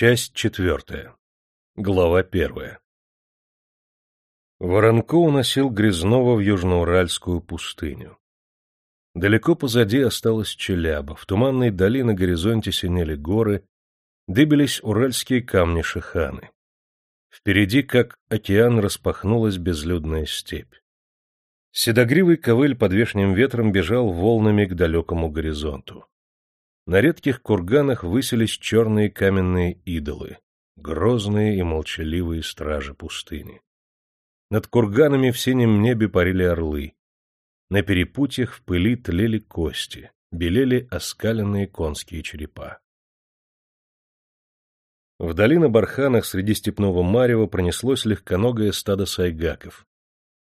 Часть четвертая. Глава первая. Воронко уносил Грязнова в Южноуральскую пустыню. Далеко позади осталась Челяба, в туманной дали на горизонте синели горы, дыбились уральские камни-шиханы. Впереди, как океан, распахнулась безлюдная степь. Седогривый ковыль под вешним ветром бежал волнами к далекому горизонту. На редких курганах высились черные каменные идолы, грозные и молчаливые стражи пустыни. Над курганами в синем небе парили орлы. На перепутьях в пыли тлели кости, белели оскаленные конские черепа. Вдали на барханах среди степного марева пронеслось легконогое стадо сайгаков,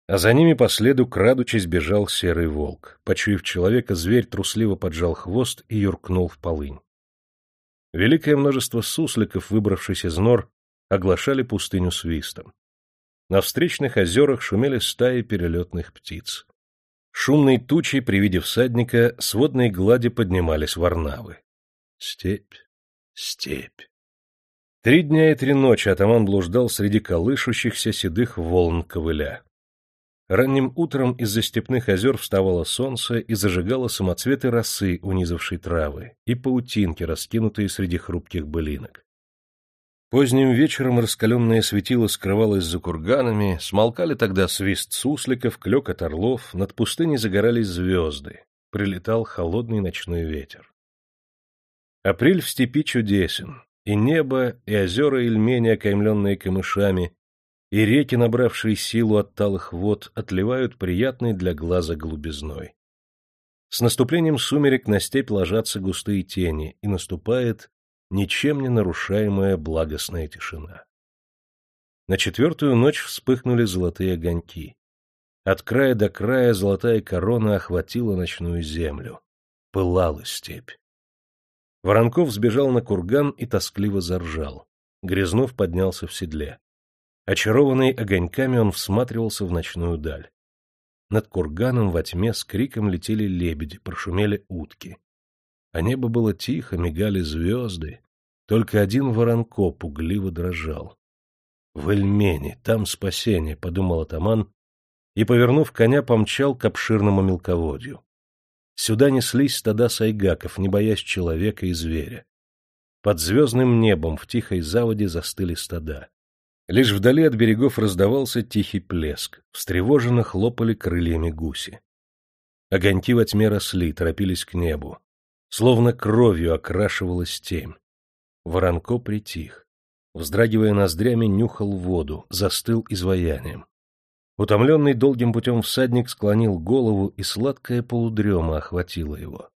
а за ними по следу, крадучись, бежал серый волк. Почуяв человека, зверь трусливо поджал хвост и юркнул в полынь. Великое множество сусликов, выбравшись из нор, оглашали пустыню свистом. На встречных озерах шумели стаи перелетных птиц. Шумной тучей при виде всадника с водной глади поднимались варнавы. Степь, степь. Три дня и три ночи атаман блуждал среди колышущихся седых волн ковыля. Ранним утром из-за степных озер вставало солнце и зажигало самоцветы росы, унизавшей травы, и паутинки, раскинутые среди хрупких былинок. Поздним вечером раскаленное светило скрывалось за курганами, смолкали тогда свист сусликов, клёкот орлов, над пустыней загорались звезды, прилетал холодный ночной ветер. Апрель в степи чудесен, и небо, и озера Ильмени, окаймленные камышами, и реки, набравшие силу от талых вод, отливают приятной для глаза голубизной. С наступлением сумерек на степь ложатся густые тени, и наступает ничем не нарушаемая благостная тишина. На четвертую ночь вспыхнули золотые огоньки. От края до края золотая корона охватила ночную землю. Пылала степь. Воронков сбежал на курган и тоскливо заржал. Грязнов поднялся в седле. Очарованный огоньками, он всматривался в ночную даль. Над курганом во тьме с криком летели лебеди, прошумели утки. А небо было тихо, мигали звезды. Только один воронко пугливо дрожал. «В Эльмене, там спасение», — подумал атаман, и, повернув коня, помчал к обширному мелководью. Сюда неслись стада сайгаков, не боясь человека и зверя. Под звездным небом в тихой заводе застыли стада. Лишь вдали от берегов раздавался тихий плеск, встревоженно хлопали крыльями гуси. Огоньки во тьме росли, торопились к небу. Словно кровью окрашивалась темь. Воронко притих. Вздрагивая ноздрями, нюхал воду, застыл изваянием. Утомленный долгим путем всадник склонил голову, и сладкая полудрема охватила его.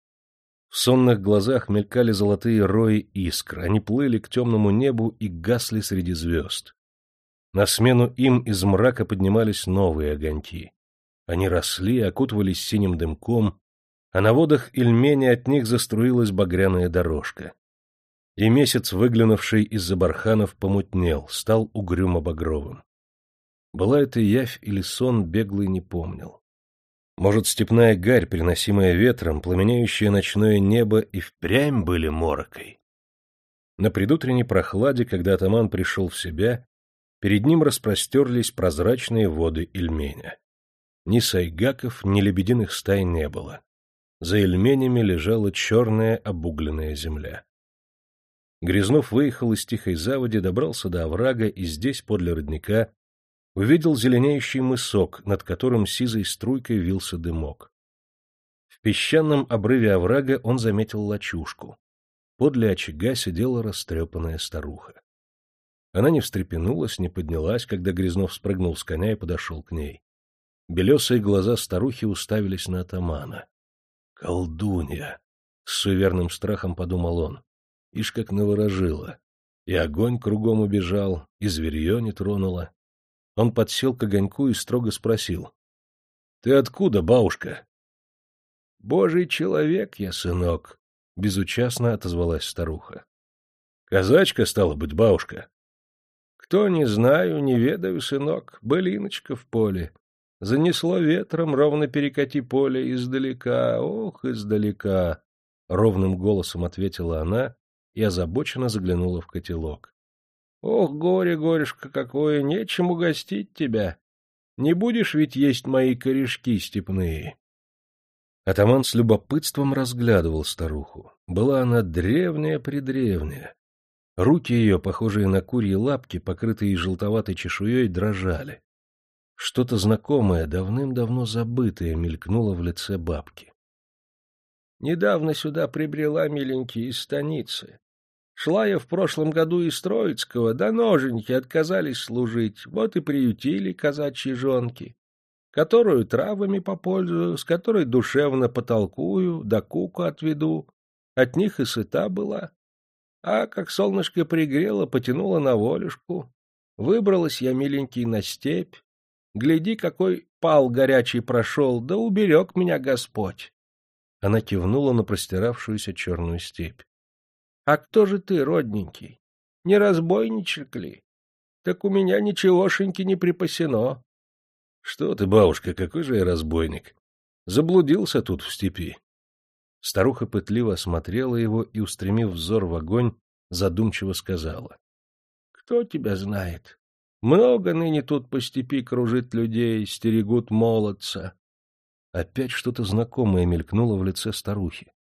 В сонных глазах мелькали золотые рои искр, они плыли к темному небу и гасли среди звезд. На смену им из мрака поднимались новые огоньки. Они росли, окутывались синим дымком, а на водах Ильмени от них заструилась багряная дорожка. И месяц, выглянувший из-за барханов, помутнел, стал угрюмо-багровым. Была это явь или сон, беглый не помнил. Может, степная гарь, приносимая ветром, пламеняющее ночное небо, и впрямь были морокой? На предутренней прохладе, когда атаман пришел в себя, Перед ним распростерлись прозрачные воды Ильменя. Ни сайгаков, ни лебединых стай не было. За Ильменями лежала черная обугленная земля. Грязнов выехал из тихой заводи, добрался до оврага и здесь, подле родника, увидел зеленеющий мысок, над которым сизой струйкой вился дымок. В песчаном обрыве оврага он заметил лачушку. Подле очага сидела растрепанная старуха. Она не встрепенулась, не поднялась, когда Грязнов спрыгнул с коня и подошел к ней. Белесые глаза старухи уставились на атамана. «Колдунья!» — с суверенным страхом подумал он. Ишь как наворожила. И огонь кругом убежал, и зверье не тронуло. Он подсел к огоньку и строго спросил. — Ты откуда, бабушка? — Божий человек я, сынок, — безучастно отозвалась старуха. — Казачка, стала быть, бабушка. Кто не знаю, не ведаю, сынок, былиночка в поле. Занесло ветром, ровно перекати поле издалека, ох, издалека. Ровным голосом ответила она и озабоченно заглянула в котелок. — Ох, горе, горюшка какое, нечем угостить тебя. Не будешь ведь есть мои корешки степные? Атаман с любопытством разглядывал старуху. Была она древняя-предревняя. Руки ее, похожие на курьи лапки, покрытые желтоватой чешуей, дрожали. Что-то знакомое, давным-давно забытое, мелькнуло в лице бабки. Недавно сюда прибрела миленький из станицы. Шла я в прошлом году из Троицкого, да ноженьки отказались служить, вот и приютили казачьи жонки, которую травами попользую, с которой душевно потолкую, да куку отведу. От них и сыта была. А как солнышко пригрело, потянуло на волюшку. Выбралась я, миленький, на степь. Гляди, какой пал горячий прошел, да уберег меня Господь. Она кивнула на простиравшуюся черную степь. — А кто же ты, родненький? Не разбойничек ли? Так у меня ничегошеньки не припасено. — Что ты, бабушка, какой же я разбойник? Заблудился тут в степи. Старуха пытливо осмотрела его и, устремив взор в огонь, задумчиво сказала. — Кто тебя знает? Много ныне тут по степи кружит людей, стерегут молодца. Опять что-то знакомое мелькнуло в лице старухи.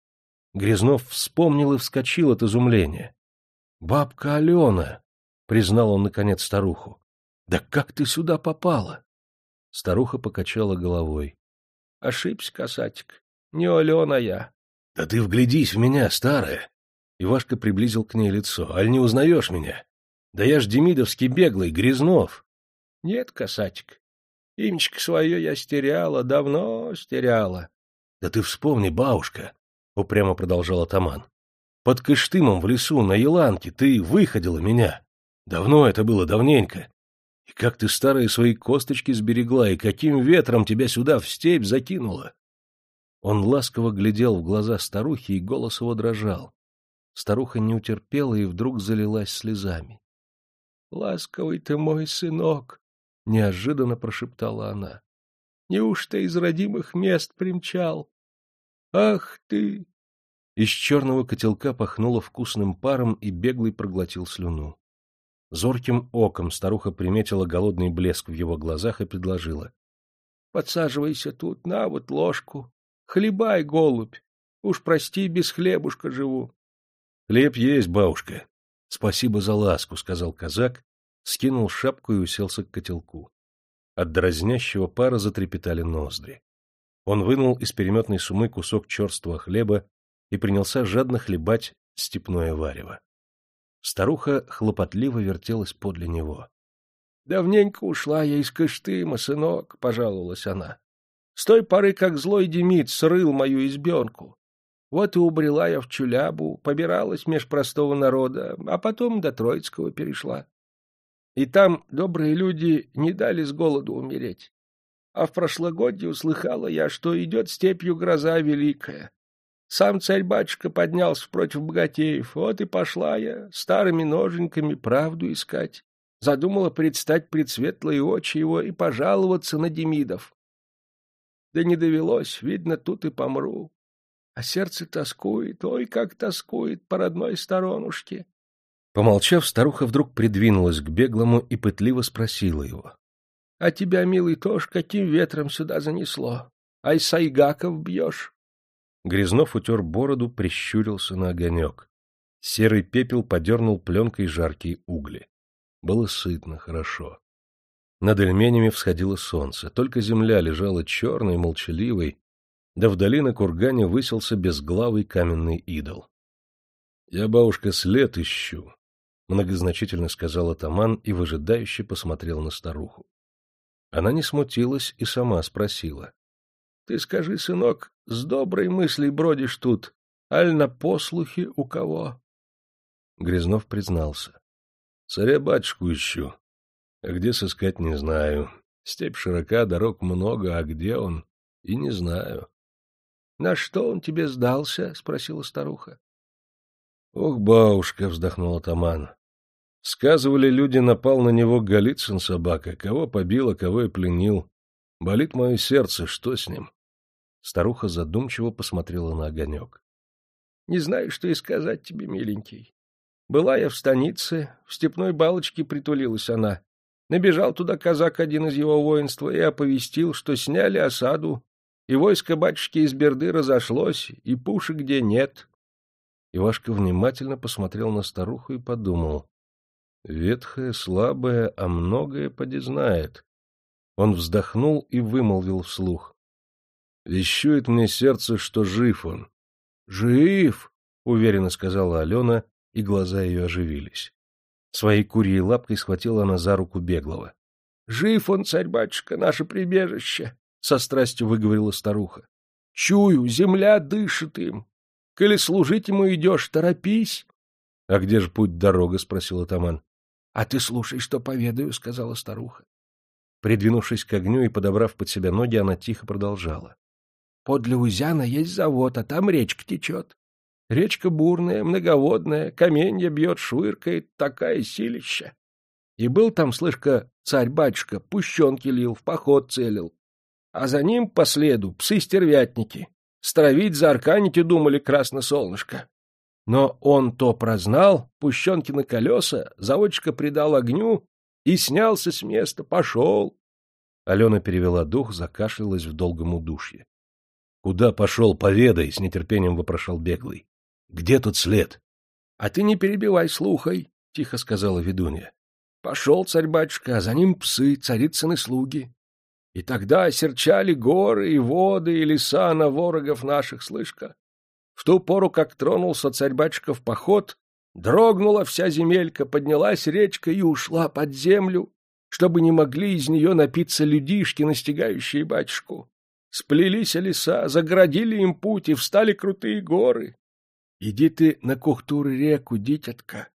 Грязнов вспомнил и вскочил от изумления. — Бабка Алена! — признал он, наконец, старуху. — Да как ты сюда попала? Старуха покачала головой. — Ошибся, касатик. Не Алена я. — Да ты вглядись в меня, старая! Ивашка приблизил к ней лицо. — Аль не узнаешь меня? Да я ж демидовский беглый, Грязнов. — Нет, касатик. Имечко свое я стеряла, давно стеряла. — Да ты вспомни, бабушка, — упрямо продолжал атаман. — Под Кыштымом в лесу, на Еланке, ты выходила меня. Давно это было, давненько. И как ты старые свои косточки сберегла, и каким ветром тебя сюда в степь закинула? Он ласково глядел в глаза старухи, и голос его дрожал. Старуха не утерпела и вдруг залилась слезами. — Ласковый ты мой сынок! — неожиданно прошептала она. — Неужто из родимых мест примчал? Ах ты! Из черного котелка пахнуло вкусным паром, и беглый проглотил слюну. Зорким оком старуха приметила голодный блеск в его глазах и предложила. — Подсаживайся тут, на вот ложку. Хлебай, голубь. Уж прости, без хлебушка живу. — Хлеб есть, бабушка. — Спасибо за ласку, — сказал казак, скинул шапку и уселся к котелку. От дразнящего пара затрепетали ноздри. Он вынул из переметной сумы кусок черствого хлеба и принялся жадно хлебать степное варево. Старуха хлопотливо вертелась подле него. — Давненько ушла я из Кыштыма, сынок, — пожаловалась она. С той поры, как злой Демид срыл мою избенку. Вот и убрела я в Чулябу, побиралась меж простого народа, а потом до Троицкого перешла. И там добрые люди не дали с голоду умереть. А в прошлогодье услыхала я, что идет степью гроза великая. Сам царь-батюшка поднялся против богатеев, вот и пошла я старыми ноженьками правду искать. Задумала предстать пред светлые очи его и пожаловаться на Демидов. Да не довелось, видно, тут и помру. А сердце тоскует, ой, как тоскует по родной сторонушке. Помолчав, старуха вдруг придвинулась к беглому и пытливо спросила его. — А тебя, милый, тоже каким ветром сюда занесло? Ай, сайгаков бьешь? Грязнов утер бороду, прищурился на огонек. Серый пепел подернул пленкой жаркие угли. Было сытно, хорошо. Над Эльменями всходило солнце, только земля лежала черной, молчаливой, да вдали на кургане высился безглавый каменный идол. — Я, бабушка, след ищу, — многозначительно сказал атаман и выжидающе посмотрел на старуху. Она не смутилась и сама спросила. — Ты скажи, сынок, с доброй мыслей бродишь тут, аль на послухи у кого? Грязнов признался. — Царя-батюшку ищу. А где сыскать, не знаю. Степь широка, дорог много, а где он, и не знаю. — На что он тебе сдался? — спросила старуха. — Ох, бабушка, — вздохнул атаман. Сказывали люди, напал на него Голицын собака, кого побил, а кого и пленил. Болит мое сердце, что с ним? Старуха задумчиво посмотрела на огонек. — Не знаю, что и сказать тебе, миленький. Была я в станице, в степной балочке притулилась она. Набежал туда казак один из его воинства и оповестил, что сняли осаду, и войско батюшки из Берды разошлось, и пушек где нет. Ивашка внимательно посмотрел на старуху и подумал. Ветхая, слабая, а многое поди знает. Он вздохнул и вымолвил вслух. — Вещует мне сердце, что жив он. — Жив! — уверенно сказала Алена, и глаза ее оживились. Своей курьей лапкой схватила она за руку беглого. — Жив он, царь-батюшка, наше прибежище! — со страстью выговорила старуха. — Чую, земля дышит им. Коли служить ему идешь, торопись. — А где же путь-дорога? — спросил атаман. — А ты слушай, что поведаю, — сказала старуха. Придвинувшись к огню и подобрав под себя ноги, она тихо продолжала. — Подле Узяна есть завод, а там речка течет. Речка бурная, многоводная, каменья бьет, швыркает, такая силища. И был там, слышка, царь-батюшка, пущенки лил, в поход целил. А за ним по следу псы-стервятники. Стравить, заарканить и думали красно солнышко. Но он то прознал, пущенки на колеса, заводчика придал огню и снялся с места, пошел. Алена перевела дух, закашлялась в долгом удушье. — Куда пошел, поведай, — с нетерпением вопрошал беглый. Где тут след? — А ты не перебивай, слухай, — тихо сказала ведунья. Пошел царь-батюшка, а за ним псы, царицыны слуги. И тогда серчали горы и воды и леса на ворогов наших, слышка. В ту пору, как тронулся царь-батюшка в поход, дрогнула вся земелька, поднялась речка и ушла под землю, чтобы не могли из нее напиться людишки, настигающие батюшку. Сплелись леса, загородили им путь, и встали крутые горы. Иди ты на Кухтур реку, дитятка.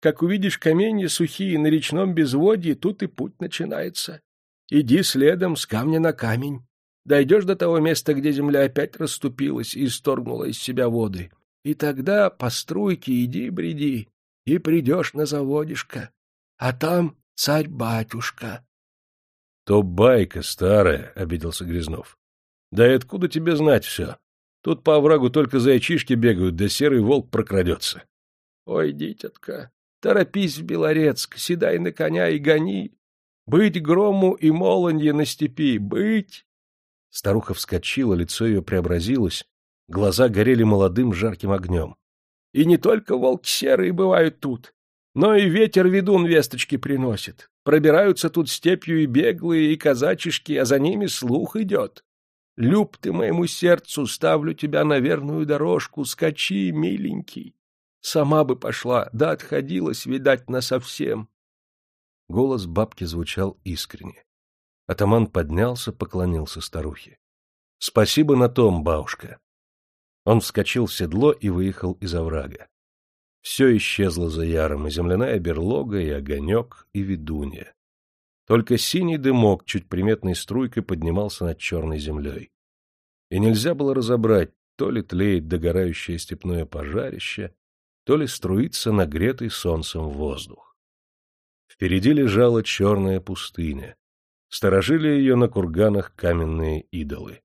Как увидишь каменья сухие на речном безводье, тут и путь начинается. Иди следом с камня на камень. Дойдешь до того места, где земля опять расступилась и исторгнула из себя воды. И тогда по струйке иди бреди, и придешь на заводишко. А там царь-батюшка. — То байка старая, — обиделся Грязнов. — Да и откуда тебе знать все? Тут по оврагу только зайчишки бегают, да серый волк прокрадется. — Ой, дитятка, торопись в Белорецк, седай на коня и гони. Быть грому и молонье на степи, быть! Старуха вскочила, лицо ее преобразилось, глаза горели молодым жарким огнем. И не только волки серые бывают тут, но и ветер-ведун весточки приносит. Пробираются тут степью и беглые, и казачишки, а за ними слух идет. Люб ты моему сердцу, ставлю тебя на верную дорожку, скачи, миленький. Сама бы пошла, да отходилась, видать, насовсем. Голос бабки звучал искренне. Атаман поднялся, поклонился старухе. — Спасибо на том, бабушка. Он вскочил в седло и выехал из оврага. Все исчезло за яром, и земляная берлога, и огонек, и ведунья. Только синий дымок чуть приметной струйкой поднимался над черной землей. И нельзя было разобрать, то ли тлеет догорающее степное пожарище, то ли струится нагретый солнцем воздух. Впереди лежала черная пустыня. Сторожили ее на курганах каменные идолы.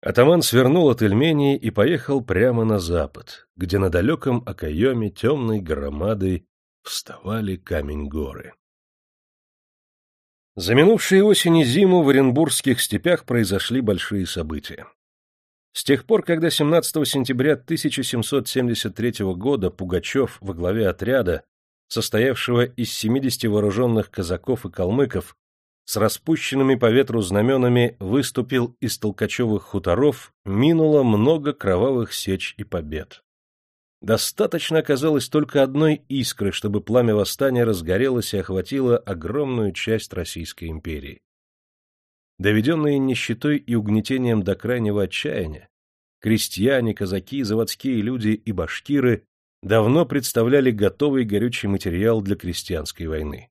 Атаман свернул от Эльмении и поехал прямо на запад, где на далеком окоеме темной громадой вставали камень-горы. За минувшие осень и зиму в Оренбургских степях произошли большие события. С тех пор, когда 17 сентября 1773 года Пугачев во главе отряда, состоявшего из 70 вооруженных казаков и калмыков, с распущенными по ветру знаменами выступил из Толкачевых хуторов, минуло много кровавых сеч и побед. Достаточно оказалось только одной искры, чтобы пламя восстания разгорелось и охватило огромную часть Российской империи. Доведенные нищетой и угнетением до крайнего отчаяния, крестьяне, казаки, заводские люди и башкиры давно представляли готовый горючий материал для крестьянской войны.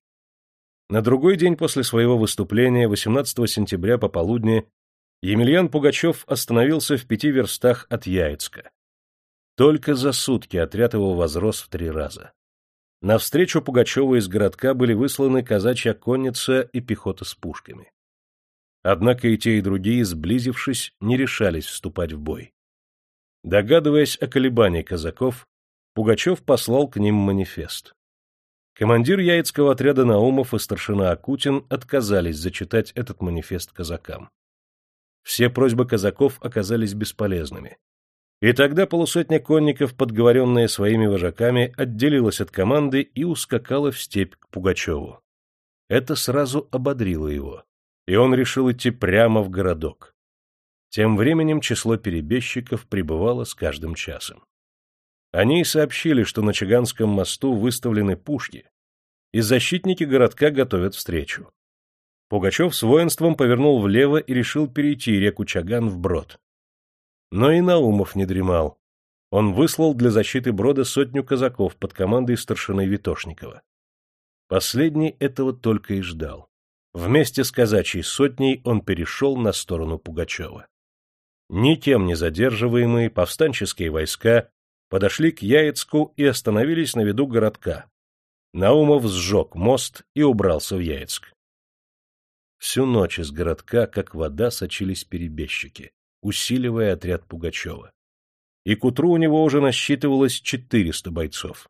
На другой день после своего выступления, 18 сентября пополудни, Емельян Пугачев остановился в пяти верстах от Яицка. Только за сутки отряд его возрос в три раза. Навстречу Пугачева из городка были высланы казачья конница и пехота с пушками. Однако и те, и другие, сблизившись, не решались вступать в бой. Догадываясь о колебании казаков, Пугачев послал к ним манифест. Командир Яицкого отряда Наумов и старшина Акутин отказались зачитать этот манифест казакам. Все просьбы казаков оказались бесполезными. И тогда полусотня конников, подговоренная своими вожаками, отделилась от команды и ускакала в степь к Пугачеву. Это сразу ободрило его, и он решил идти прямо в городок. Тем временем число перебежчиков прибывало с каждым часом. Они сообщили, что на Чаганском мосту выставлены пушки, и защитники городка готовят встречу. Пугачев с воинством повернул влево и решил перейти реку Чаган вброд. Но и Наумов не дремал. Он выслал для защиты брода сотню казаков под командой старшины Витошникова. Последний этого только и ждал. Вместе с казачьей сотней он перешел на сторону Пугачева. Никем не задерживаемые повстанческие войска подошли к Яицку и остановились на виду городка. Наумов сжег мост и убрался в Яицк. Всю ночь из городка, как вода, сочились перебежчики, усиливая отряд Пугачева. И к утру у него уже насчитывалось 400 бойцов.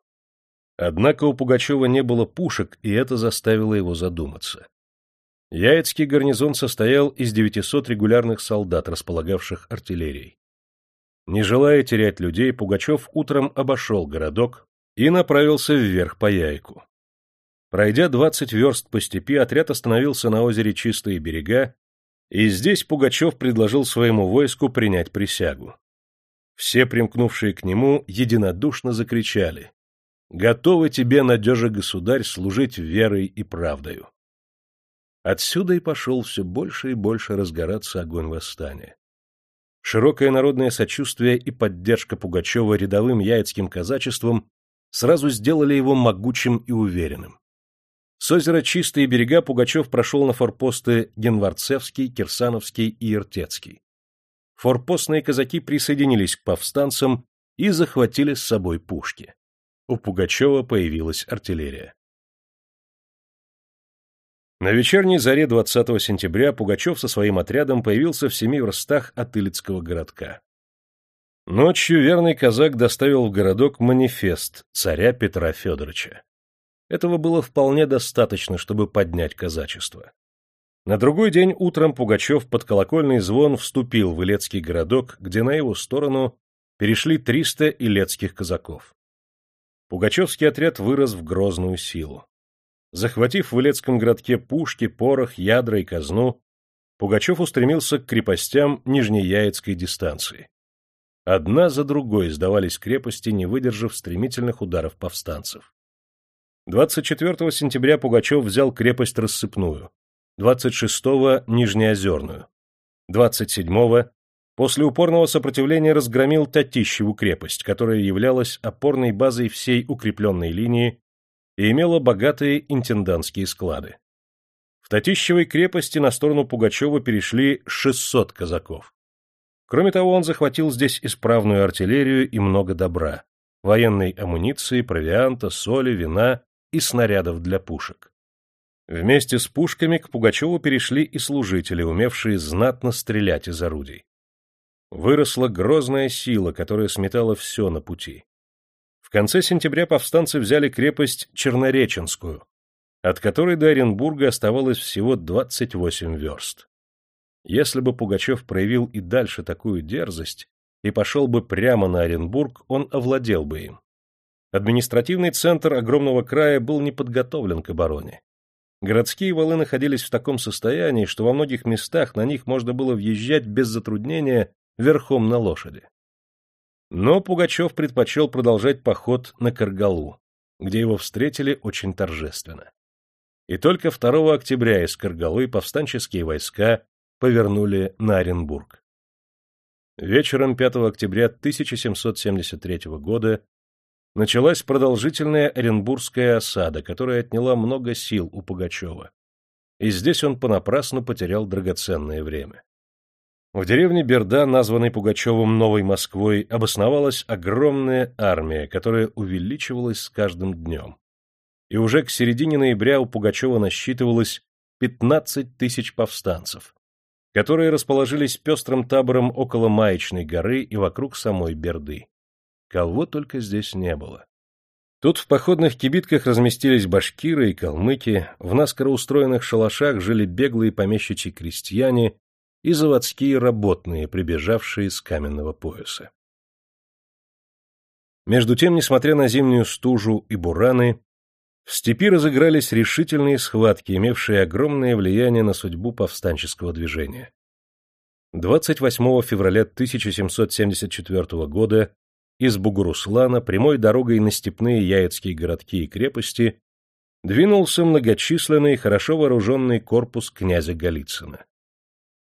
Однако у Пугачева не было пушек, и это заставило его задуматься. Яицкий гарнизон состоял из 900 регулярных солдат, располагавших артиллерией. Не желая терять людей, Пугачев утром обошел городок и направился вверх по Яйку. Пройдя двадцать верст по степи, отряд остановился на озере Чистые берега, и здесь Пугачев предложил своему войску принять присягу. Все, примкнувшие к нему, единодушно закричали «Готовы тебе, надежа государь, служить верой и правдою». Отсюда и пошел все больше и больше разгораться огонь восстания. Широкое народное сочувствие и поддержка Пугачева рядовым яицким казачеством сразу сделали его могучим и уверенным. С озера Чистые берега Пугачев прошел на форпосты Генварцевский, Кирсановский и Иртецкий. Форпостные казаки присоединились к повстанцам и захватили с собой пушки. У Пугачева появилась артиллерия. На вечерней заре 20 сентября Пугачев со своим отрядом появился в семи верстах от Илицкого городка. Ночью верный казак доставил в городок манифест царя Петра Федоровича. Этого было вполне достаточно, чтобы поднять казачество. На другой день утром Пугачев под колокольный звон вступил в Илецкий городок, где на его сторону перешли 300 илецких казаков. Пугачевский отряд вырос в грозную силу. Захватив в Илецком городке пушки, порох, ядра и казну, Пугачев устремился к крепостям Нижнеяицкой дистанции. Одна за другой сдавались крепости, не выдержав стремительных ударов повстанцев. 24 сентября Пугачев взял крепость Рассыпную, 26-го — Нижнеозерную. 27-го после упорного сопротивления разгромил Татищеву крепость, которая являлась опорной базой всей укрепленной линии и имела богатые интендантские склады. В Татищевой крепости на сторону Пугачева перешли 600 казаков. Кроме того, он захватил здесь исправную артиллерию и много добра, военной амуниции, провианта, соли, вина и снарядов для пушек. Вместе с пушками к Пугачеву перешли и служители, умевшие знатно стрелять из орудий. Выросла грозная сила, которая сметала все на пути. В конце сентября повстанцы взяли крепость Чернореченскую, от которой до Оренбурга оставалось всего 28 верст. Если бы Пугачев проявил и дальше такую дерзость и пошел бы прямо на Оренбург, он овладел бы им. Административный центр огромного края был не подготовлен к обороне. Городские валы находились в таком состоянии, что во многих местах на них можно было въезжать без затруднения верхом на лошади. Но Пугачев предпочел продолжать поход на Каргалу, где его встретили очень торжественно. И только 2 октября из Каргалы повстанческие войска повернули на Оренбург. Вечером 5 октября 1773 года началась продолжительная Оренбургская осада, которая отняла много сил у Пугачева. И здесь он понапрасну потерял драгоценное время. В деревне Берда, названной Пугачевым Новой Москвой, обосновалась огромная армия, которая увеличивалась с каждым днем. И уже к середине ноября у Пугачева насчитывалось 15 тысяч повстанцев, которые расположились пестрым табором около Маечной горы и вокруг самой Берды. Кого только здесь не было. Тут в походных кибитках разместились башкиры и калмыки, в наскоро устроенных шалашах жили беглые помещичьи крестьяне и заводские работные, прибежавшие с каменного пояса. Между тем, несмотря на зимнюю стужу и бураны, в степи разыгрались решительные схватки, имевшие огромное влияние на судьбу повстанческого движения. 28 февраля 1774 года из Бугуруслана прямой дорогой на степные яицкие городки и крепости двинулся многочисленный, хорошо вооруженный корпус князя Голицына.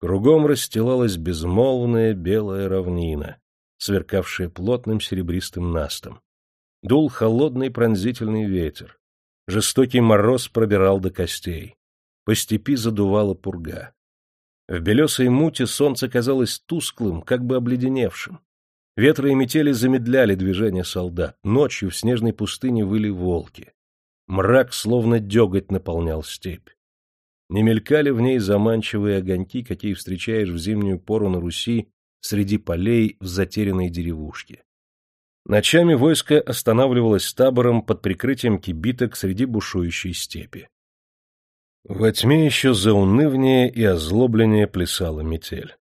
Кругом расстилалась безмолвная белая равнина, сверкавшая плотным серебристым настом. Дул холодный пронзительный ветер. Жестокий мороз пробирал до костей. По степи задувала пурга. В белесой муте солнце казалось тусклым, как бы обледеневшим. Ветры и метели замедляли движение солдат. Ночью в снежной пустыне выли волки. Мрак, словно деготь, наполнял степь. Не мелькали в ней заманчивые огоньки, какие встречаешь в зимнюю пору на Руси среди полей в затерянной деревушке. Ночами войско останавливалось табором под прикрытием кибиток среди бушующей степи. Во тьме еще заунывнее и озлобленнее плясала метель.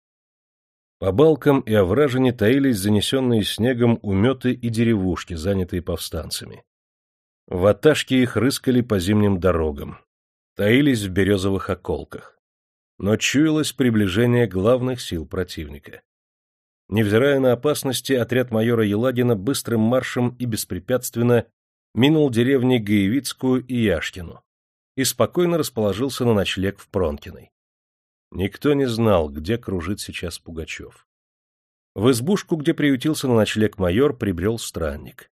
По балкам и овражине таились занесенные снегом уметы и деревушки, занятые повстанцами. Ваташки их рыскали по зимним дорогам, таились в березовых околках. Но чуялось приближение главных сил противника. Невзирая на опасности, отряд майора Елагина быстрым маршем и беспрепятственно минул деревни Гаевицкую и Яшкину и спокойно расположился на ночлег в Пронкиной. Никто не знал, где кружит сейчас Пугачев. В избушку, где приютился на ночлег майор, прибрел странник.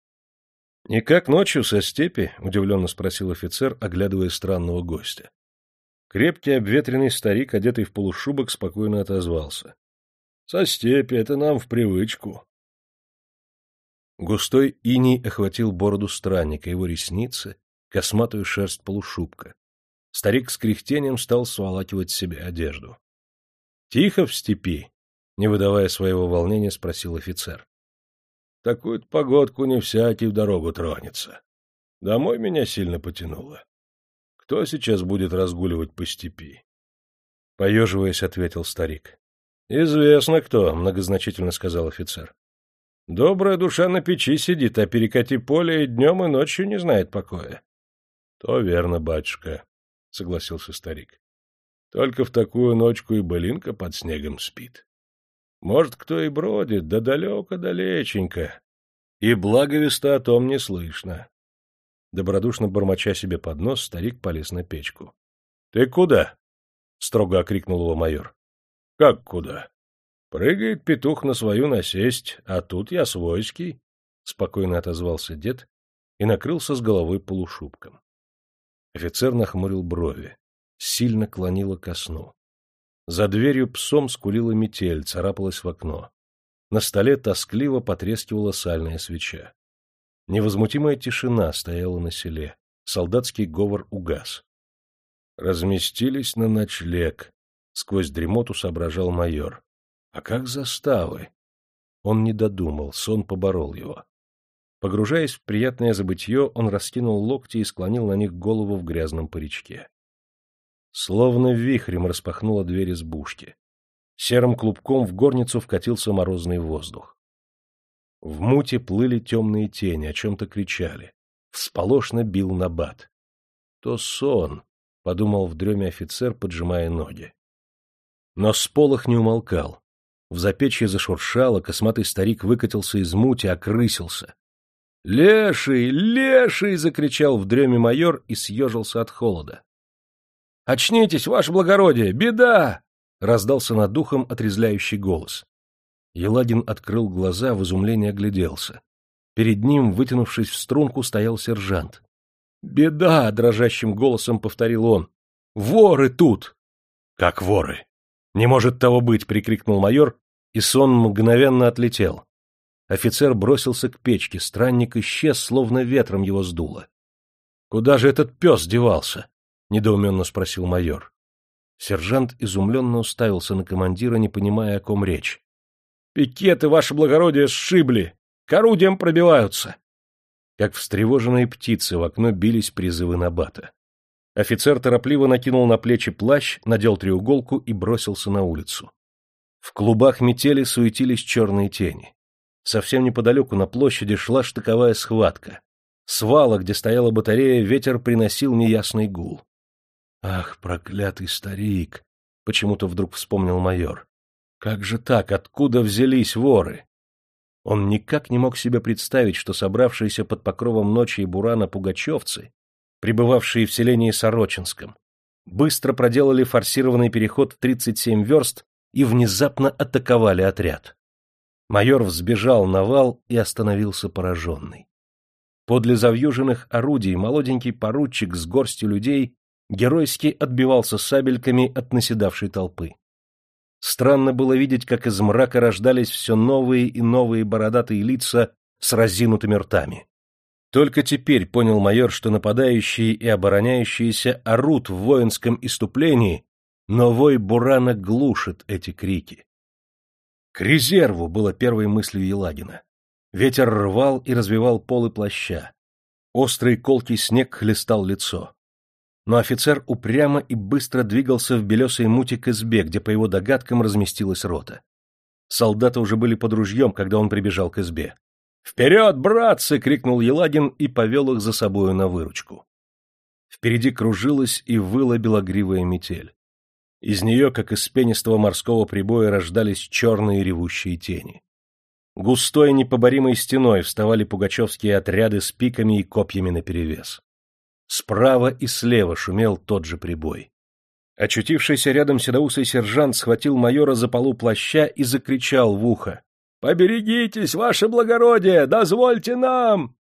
— Никак ночью со степи? — удивленно спросил офицер, оглядывая странного гостя. Крепкий обветренный старик, одетый в полушубок, спокойно отозвался. — Со степи, это нам в привычку. Густой иней охватил бороду странника, его ресницы, косматую шерсть полушубка. Старик с кряхтением стал сволакивать себе одежду. — Тихо в степи, — не выдавая своего волнения, спросил офицер. — Такую-то погодку не всякий в дорогу тронется. Домой меня сильно потянуло. Кто сейчас будет разгуливать по степи? Поеживаясь, ответил старик. — Известно кто, — многозначительно сказал офицер. — Добрая душа на печи сидит, а перекати поле и днем, и ночью не знает покоя. — То верно, батюшка, — согласился старик. — Только в такую ночку и былинка под снегом спит. Может, кто и бродит, да далеко-далеченько. И благовеста о том не слышно. Добродушно бормоча себе под нос, старик полез на печку. — Ты куда? — строго окрикнул его майор. — Как куда? Прыгает петух на свою насесть, а тут я свойский, — спокойно отозвался дед и накрылся с головой полушубком. Офицер нахмурил брови. Сильно клонило ко сну. За дверью псом скулила метель, царапалась в окно. На столе тоскливо потрескивала сальная свеча. Невозмутимая тишина стояла на селе. Солдатский говор угас. Разместились на ночлег. Сквозь дремоту соображал майор. А как заставы? Он не додумал, сон поборол его. Погружаясь в приятное забытье, он раскинул локти и склонил на них голову в грязном паричке. Словно вихрем распахнула дверь избушки. Серым клубком в горницу вкатился морозный воздух. В муте плыли темные тени, о чем-то кричали. Всполошно бил набат. — То сон, — подумал в дреме офицер, поджимая ноги. Но сполох не умолкал. В запечье зашуршало, косматый старик выкатился из мути, окрысился. «Леший! Леший!» — закричал в дреме майор и съежился от холода. «Очнитесь, ваше благородие! Беда!» — раздался над духом отрезляющий голос. Елагин открыл глаза, в изумлении огляделся. Перед ним, вытянувшись в струнку, стоял сержант. «Беда!» — дрожащим голосом повторил он. «Воры тут!» «Как воры!» «Не может того быть!» — прикрикнул майор, и сон мгновенно отлетел. Офицер бросился к печке, странник исчез, словно ветром его сдуло. — Куда же этот пес девался? — недоуменно спросил майор. Сержант изумленно уставился на командира, не понимая, о ком речь. — Пикеты, ваше благородие, сшибли! К орудиям пробиваются!» Как встревоженные птицы в окно бились призывы Набата. Офицер торопливо накинул на плечи плащ, надел треуголку и бросился на улицу. В клубах метели суетились черные тени. Совсем неподалеку на площади шла штыковая схватка. С где стояла батарея, ветер приносил неясный гул. «Ах, проклятый старик!» — почему-то вдруг вспомнил майор. «Как же так? Откуда взялись воры?» Он никак не мог себе представить, что собравшиеся под покровом ночи и бурана пугачевцы пребывавшие в селении Сорочинском, быстро проделали форсированный переход в 37 верст и внезапно атаковали отряд. Майор взбежал на вал и остановился пораженный. Подле завьюженных орудий молоденький поручик с горстью людей геройски отбивался сабельками от наседавшей толпы. Странно было видеть, как из мрака рождались все новые и новые бородатые лица с разинутыми ртами. Только теперь понял майор, что нападающие и обороняющиеся орут в воинском иступлении, но вой Бурана глушит эти крики. К резерву было первой мыслью Елагина. Ветер рвал и развивал полы плаща. Острый колкий снег хлестал лицо. Но офицер упрямо и быстро двигался в белесой мути к избе, где, по его догадкам, разместилась рота. Солдаты уже были под ружьем, когда он прибежал к избе. «Вперед, братцы!» — крикнул Елагин и повел их за собою на выручку. Впереди кружилась и выла белогривая метель. Из нее, как из пенистого морского прибоя, рождались черные ревущие тени. Густой непоборимой стеной вставали пугачевские отряды с пиками и копьями наперевес. Справа и слева шумел тот же прибой. Очутившийся рядом седоусый сержант схватил майора за полу плаща и закричал в ухо. «Поберегитесь, ваше благородие! Дозвольте нам!»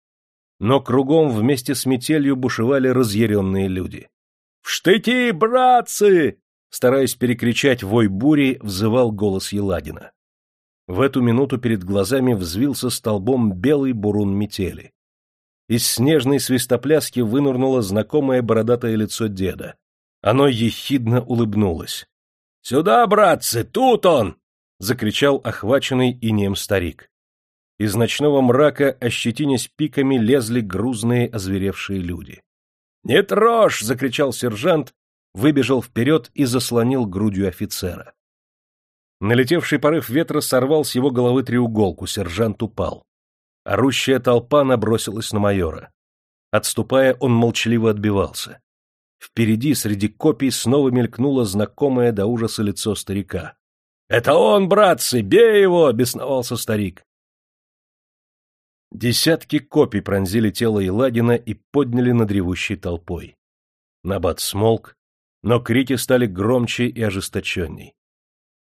Но кругом вместе с метелью бушевали разъяренные люди. «В штыки, братцы!» Стараясь перекричать вой бури, взывал голос Елагина. В эту минуту перед глазами взвился столбом белый бурун метели. Из снежной свистопляски вынурнуло знакомое бородатое лицо деда. Оно ехидно улыбнулось. — Сюда, братцы, тут он! — закричал охваченный инеем старик. Из ночного мрака, ощетинясь пиками, лезли грузные озверевшие люди. — Не трожь! — закричал сержант, выбежал вперед и заслонил грудью офицера. Налетевший порыв ветра сорвал с его головы треуголку, сержант упал. Орущая толпа набросилась на майора. Отступая, он молчаливо отбивался. Впереди, среди копий, снова мелькнуло знакомое до ужаса лицо старика. «Это он, братцы! Бей его!» — бесновался старик. Десятки копий пронзили тело Елагина и подняли над ревущей толпой. Набат смолк, но крики стали громче и ожесточенней.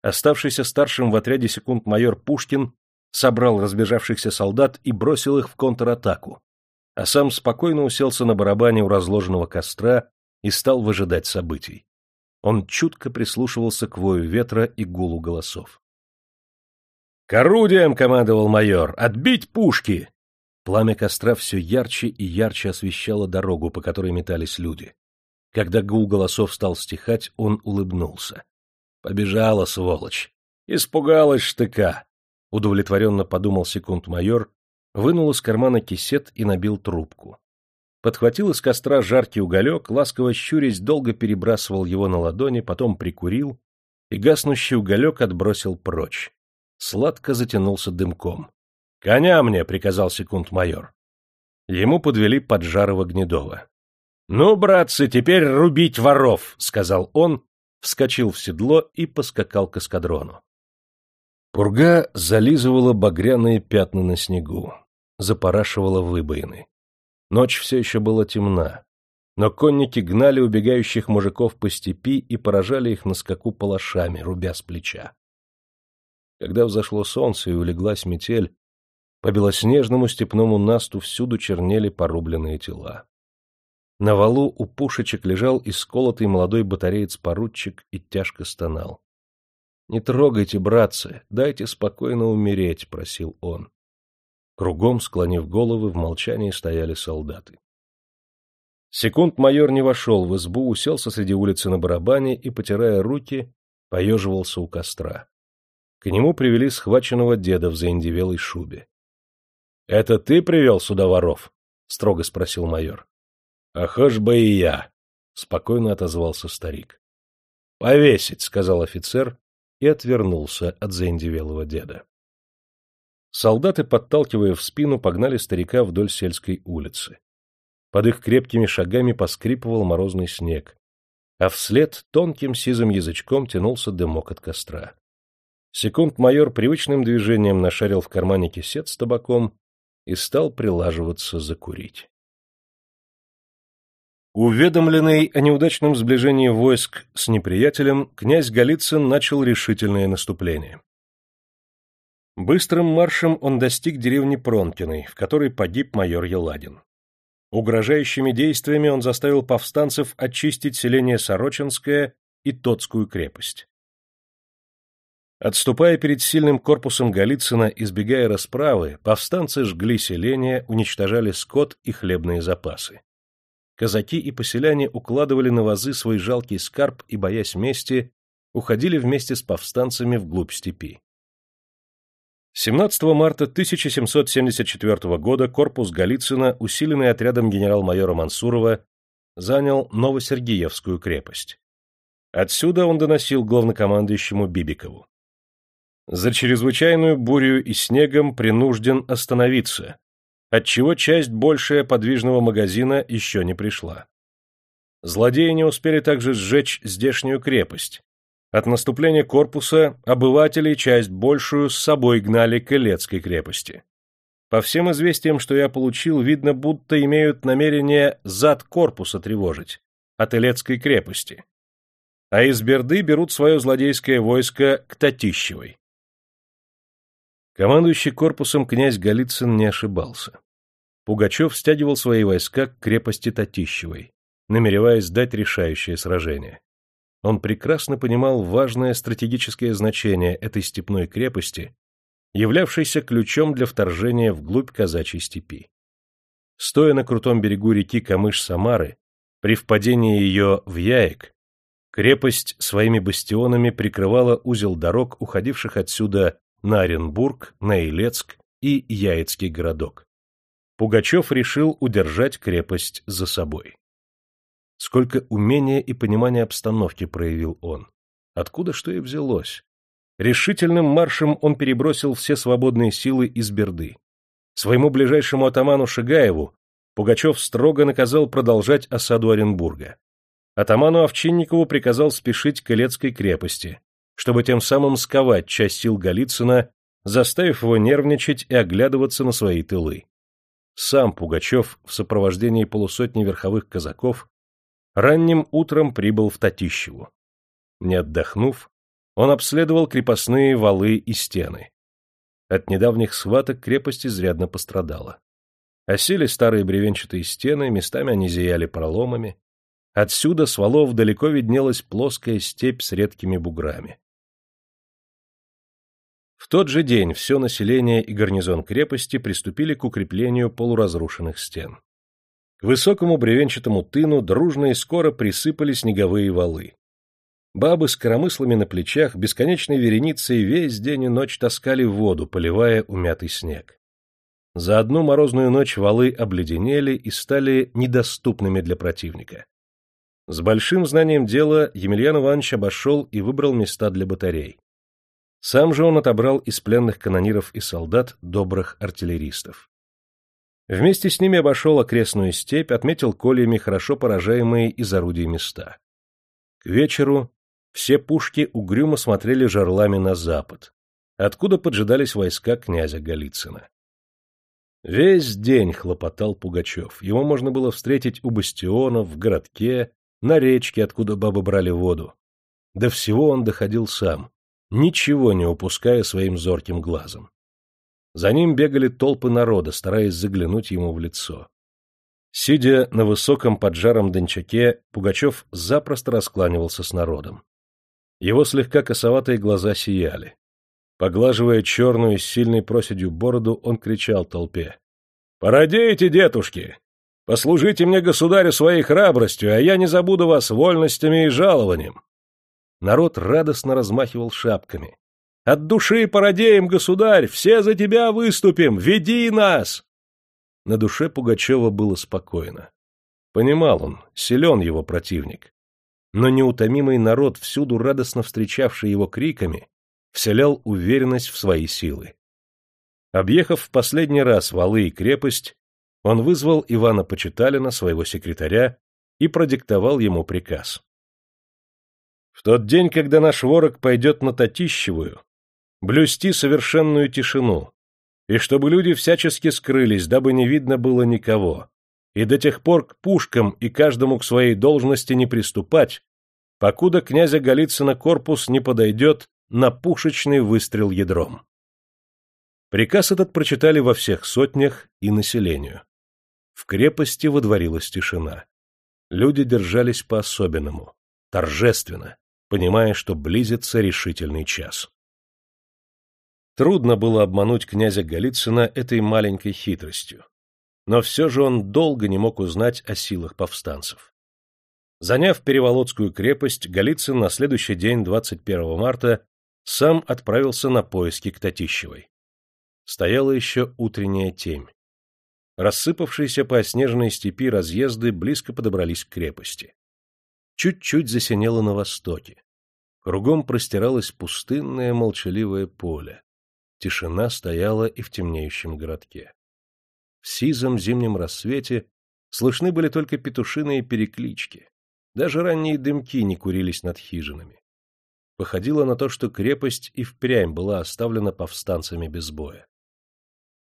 Оставшийся старшим в отряде секунд майор Пушкин собрал разбежавшихся солдат и бросил их в контратаку, а сам спокойно уселся на барабане у разложенного костра и стал выжидать событий. Он чутко прислушивался к вою ветра и гулу голосов. «К орудиям!» — командовал майор. «Отбить пушки!» Пламя костра все ярче и ярче освещало дорогу, по которой метались люди. Когда гул голосов стал стихать, он улыбнулся. «Побежала, сволочь! Испугалась штыка!» Удовлетворенно подумал секунд майор, вынул из кармана кисет и набил трубку подхватил из костра жаркий уголек, ласково щурясь, долго перебрасывал его на ладони, потом прикурил, и гаснущий уголек отбросил прочь. Сладко затянулся дымком. — Коня мне! — приказал секунд-майор. Ему подвели поджарого Гнедова. — Ну, братцы, теперь рубить воров! — сказал он, вскочил в седло и поскакал к эскадрону. Пурга зализывала багряные пятна на снегу, запорашивала выбоины. Ночь все еще была темна, но конники гнали убегающих мужиков по степи и поражали их на скаку палашами, рубя с плеча. Когда взошло солнце и улеглась метель, по белоснежному степному насту всюду чернели порубленные тела. На валу у пушечек лежал исколотый молодой батареец-поручик и тяжко стонал. — Не трогайте, братцы, дайте спокойно умереть, — просил он. Кругом, склонив головы, в молчании стояли солдаты. Секунд майор не вошел в избу, уселся среди улицы на барабане и, потирая руки, поеживался у костра. К нему привели схваченного деда в заиндевелой шубе. — Это ты привел сюда воров? — строго спросил майор. — А хошь бы и я, — спокойно отозвался старик. — Повесить, — сказал офицер и отвернулся от заиндевелого деда. Солдаты, подталкивая в спину, погнали старика вдоль сельской улицы. Под их крепкими шагами поскрипывал морозный снег, а вслед тонким сизым язычком тянулся дымок от костра. Секунд майор привычным движением нашарил в кармане кисет с табаком и стал прилаживаться закурить. Уведомленный о неудачном сближении войск с неприятелем, князь Голицын начал решительное наступление. Быстрым маршем он достиг деревни Пронкиной, в которой погиб майор Еладин. Угрожающими действиями он заставил повстанцев очистить селение Сорочинское и Тотскую крепость. Отступая перед сильным корпусом Голицына, избегая расправы, повстанцы жгли селение, уничтожали скот и хлебные запасы. Казаки и поселяне укладывали на вазы свой жалкий скарб и, боясь мести, уходили вместе с повстанцами вглубь степи. 17 марта 1774 года корпус Голицына, усиленный отрядом генерал-майора Мансурова, занял Новосергиевскую крепость. Отсюда он доносил главнокомандующему Бибикову. За чрезвычайную бурю и снегом принужден остановиться, отчего часть большая подвижного магазина еще не пришла. Злодеи не успели также сжечь здешнюю крепость, от наступления корпуса обыватели часть большую с собой гнали к Илецкой крепости. По всем известиям, что я получил, видно, будто имеют намерение зад корпуса тревожить, от Илецкой крепости. А из Берды берут свое злодейское войско к Татищевой. Командующий корпусом князь Голицын не ошибался. Пугачев стягивал свои войска к крепости Татищевой, намереваясь дать решающее сражение. Он прекрасно понимал важное стратегическое значение этой степной крепости, являвшейся ключом для вторжения вглубь казачьей степи. Стоя на крутом берегу реки Камыш-Самары, при впадении ее в Яек, крепость своими бастионами прикрывала узел дорог, уходивших отсюда на Оренбург, на Илецк и Яицкий городок. Пугачев решил удержать крепость за собой. Сколько умения и понимания обстановки проявил он. Откуда что и взялось? Решительным маршем он перебросил все свободные силы из Берды. Своему ближайшему атаману Шигаеву Пугачев строго наказал продолжать осаду Оренбурга. Атаману Овчинникову приказал спешить к Илецкой крепости, чтобы тем самым сковать часть сил Голицына, заставив его нервничать и оглядываться на свои тылы. Сам Пугачев в сопровождении полусотни верховых казаков ранним утром прибыл в Татищеву. Не отдохнув, он обследовал крепостные валы и стены. От недавних схваток крепость изрядно пострадала. Осели старые бревенчатые стены, местами они зияли проломами. Отсюда с валов далеко виднелась плоская степь с редкими буграми. В тот же день все население и гарнизон крепости приступили к укреплению полуразрушенных стен. К высокому бревенчатому тыну дружно и скоро присыпали снеговые валы. Бабы с коромыслами на плечах бесконечной вереницей весь день и ночь таскали воду, поливая умятый снег. За одну морозную ночь валы обледенели и стали недоступными для противника. С большим знанием дела Емельян Иванович обошел и выбрал места для батарей. Сам же он отобрал из пленных канониров и солдат добрых артиллеристов. Вместе с ними обошел окрестную степь, отметил кольями хорошо поражаемые из орудий места. К вечеру все пушки угрюмо смотрели жерлами на запад, откуда поджидались войска князя Голицына. Весь день хлопотал Пугачев. Его можно было встретить у бастионов, в городке, на речке, откуда бабы брали воду. До всего он доходил сам, ничего не упуская своим зорким глазом. За ним бегали толпы народа, стараясь заглянуть ему в лицо. Сидя на высоком поджаром дончаке, Пугачев запросто раскланивался с народом. Его слегка косоватые глаза сияли. Поглаживая черную с сильной проседью бороду, он кричал толпе. — Породейте, дедушки! Послужите мне, государю, своей храбростью, а я не забуду вас вольностями и жалованием! Народ радостно размахивал шапками. От души породеем, государь! Все за тебя выступим! Веди нас!» На душе Пугачева было спокойно. Понимал он, силен его противник. Но неутомимый народ, всюду радостно встречавший его криками, вселял уверенность в свои силы. Объехав в последний раз валы и крепость, он вызвал Ивана Почиталина, своего секретаря, и продиктовал ему приказ. В тот день, когда наш ворог пойдет на Татищевую, блюсти совершенную тишину, и чтобы люди всячески скрылись, дабы не видно было никого, и до тех пор к пушкам и каждому к своей должности не приступать, покуда князя Голицына корпус не подойдет на пушечный выстрел ядром. Приказ этот прочитали во всех сотнях и населению. В крепости водворилась тишина. Люди держались по-особенному, торжественно, понимая, что близится решительный час. Трудно было обмануть князя Голицына этой маленькой хитростью. Но все же он долго не мог узнать о силах повстанцев. Заняв Переволодскую крепость, Голицын на следующий день, 21 марта, сам отправился на поиски к Татищевой. Стояла еще утренняя темь. Рассыпавшиеся по снежной степи разъезды близко подобрались к крепости. Чуть-чуть засинело на востоке. Кругом простиралось пустынное молчаливое поле. Тишина стояла и в темнеющем городке. В сизом зимнем рассвете слышны были только петушиные переклички. Даже ранние дымки не курились над хижинами. Походило на то, что крепость и впрямь была оставлена повстанцами без боя.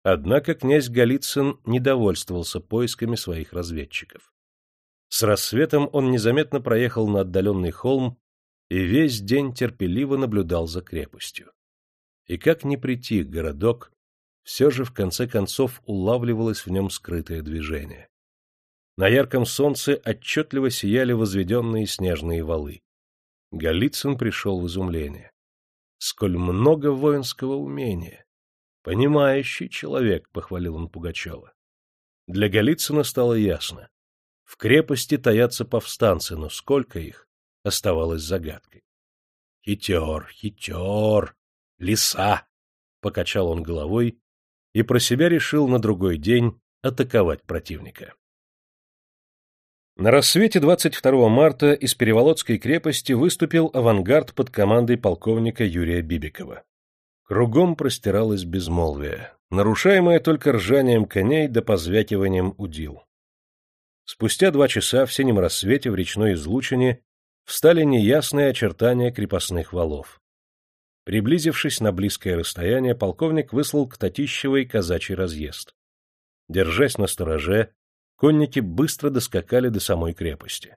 Однако князь Голицын недовольствовался поисками своих разведчиков. С рассветом он незаметно проехал на отдаленный холм и весь день терпеливо наблюдал за крепостью. И как ни прийти городок, все же в конце концов улавливалось в нем скрытое движение. На ярком солнце отчетливо сияли возведенные снежные валы. Голицын пришел в изумление. Сколь много воинского умения! Понимающий человек, — похвалил он Пугачева. Для Голицына стало ясно. В крепости таятся повстанцы, но сколько их, оставалось загадкой. Хитер, хитер, лиса! — покачал он головой и про себя решил на другой день атаковать противника. На рассвете 22 марта из Переволодской крепости выступил авангард под командой полковника Юрия Бибикова. Кругом простиралось безмолвие, нарушаемое только ржанием коней да позвякиванием удил. Спустя два часа в синем рассвете в речной излучине встали неясные очертания крепостных валов. Приблизившись на близкое расстояние, полковник выслал к Татищевой казачий разъезд. Держась на стороже, конники быстро доскакали до самой крепости.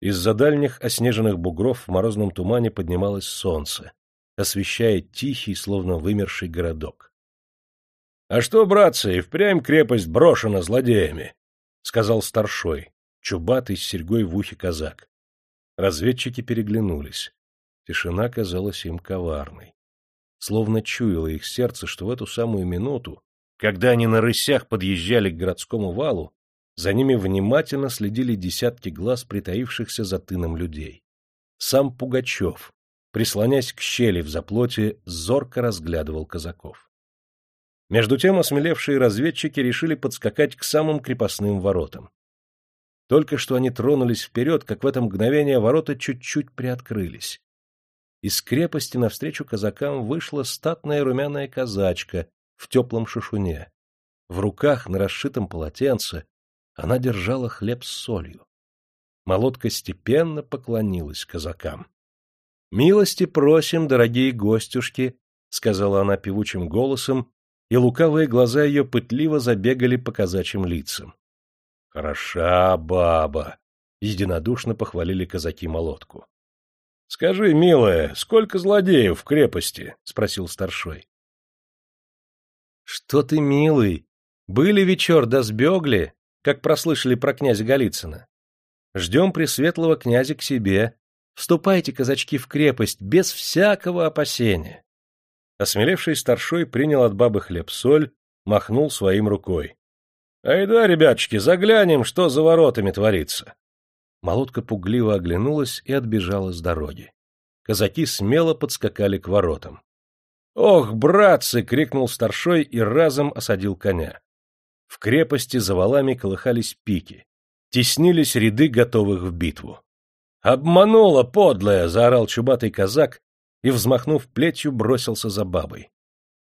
Из-за дальних оснеженных бугров в морозном тумане поднималось солнце, освещая тихий, словно вымерший городок. — А что, братцы, и впрямь крепость брошена злодеями? — сказал старшой, чубатый с серьгой в ухе казак. Разведчики переглянулись. Тишина казалась им коварной. Словно чуяло их сердце, что в эту самую минуту, когда они на рысях подъезжали к городскому валу, за ними внимательно следили десятки глаз притаившихся за тыном людей. Сам Пугачев, прислонясь к щели в заплоте, зорко разглядывал казаков. Между тем осмелевшие разведчики решили подскакать к самым крепостным воротам. Только что они тронулись вперед, как в это мгновение ворота чуть-чуть приоткрылись. Из крепости навстречу казакам вышла статная румяная казачка в теплом шишуне. В руках на расшитом полотенце она держала хлеб с солью. Молодка степенно поклонилась казакам. — Милости просим, дорогие гостюшки, — сказала она певучим голосом, и лукавые глаза ее пытливо забегали по казачьим лицам. — Хороша баба! — единодушно похвалили казаки молотку. — Скажи, милая, сколько злодеев в крепости? — спросил старшой. — Что ты, милый? Были вечер да сбегли, как прослышали про князя Голицына. Ждем пресветлого князя к себе. Вступайте, казачки, в крепость, без всякого опасения. Осмелевший старшой принял от бабы хлеб-соль, махнул своим рукой. — Айда, ребяточки, заглянем, что за воротами творится. Молодка пугливо оглянулась и отбежала с дороги. казаки смело подскакали к воротам. «Ох, братцы!» — крикнул старшой и разом осадил коня. В крепости за валами колыхались пики. Теснились ряды готовых в битву. «Обманула, подлая!» — заорал чубатый казак и, взмахнув плетью, бросился за бабой.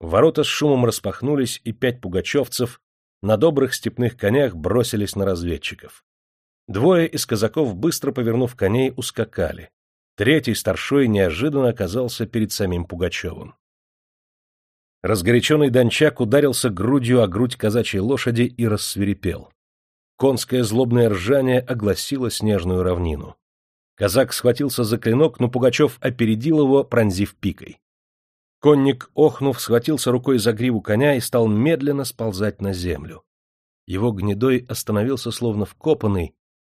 Ворота с шумом распахнулись, и пять пугачевцев на добрых степных конях бросились на разведчиков. Двое из казаков, быстро повернув коней, ускакали. Третий, старшой, неожиданно оказался перед самим Пугачевым. Разгоряченный дончак ударился грудью о грудь казачьей лошади и рассверепел. Конское злобное ржание огласило снежную равнину. Казак схватился за клинок, но Пугачев опередил его, пронзив пикой. Конник, охнув, схватился рукой за гриву коня и стал медленно сползать на землю. Его гнедой остановился словно вкопанный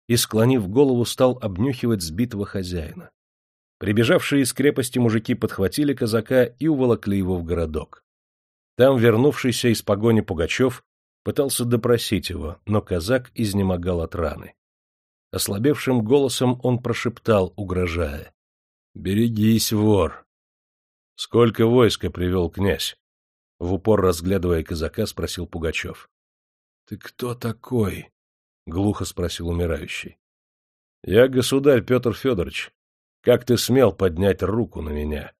и, склонив голову, стал обнюхивать сбитого хозяина. Прибежавшие из крепости мужики подхватили казака и уволокли его в городок. Там вернувшийся из погони Пугачев пытался допросить его, но казак изнемогал от раны. Ослабевшим голосом он прошептал, угрожая. — Берегись, вор! — Сколько войска привел князь? В упор разглядывая казака, спросил Пугачев. — Ты кто такой? — глухо спросил умирающий. — Я государь Петр Федорович. Как ты смел поднять руку на меня?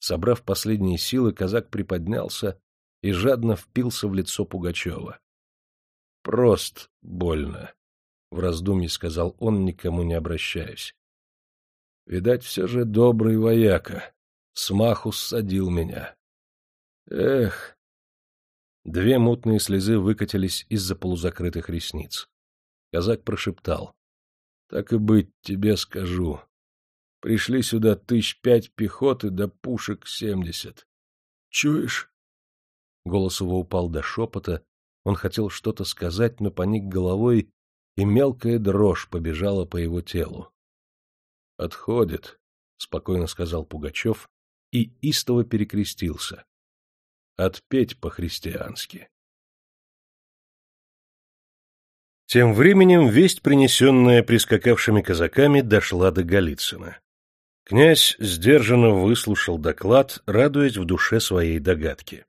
Собрав последние силы, казак приподнялся и жадно впился в лицо Пугачева. — Прост больно, — в раздумье сказал он, никому не обращаясь. — Видать, все же добрый вояка. Смаху ссадил меня. Эх! Две мутные слезы выкатились из-за полузакрытых ресниц. Казак прошептал. — Так и быть, тебе скажу. Пришли сюда тысяч пять пехоты да пушек семьдесят. Чуешь? Голос его упал до шепота. Он хотел что-то сказать, но поник головой, и мелкая дрожь побежала по его телу. — Отходит, — спокойно сказал Пугачев и истово перекрестился. — Отпеть по-христиански. Тем временем весть, принесенная прискакавшими казаками, дошла до Голицына. Князь сдержанно выслушал доклад, радуясь в душе своей догадки.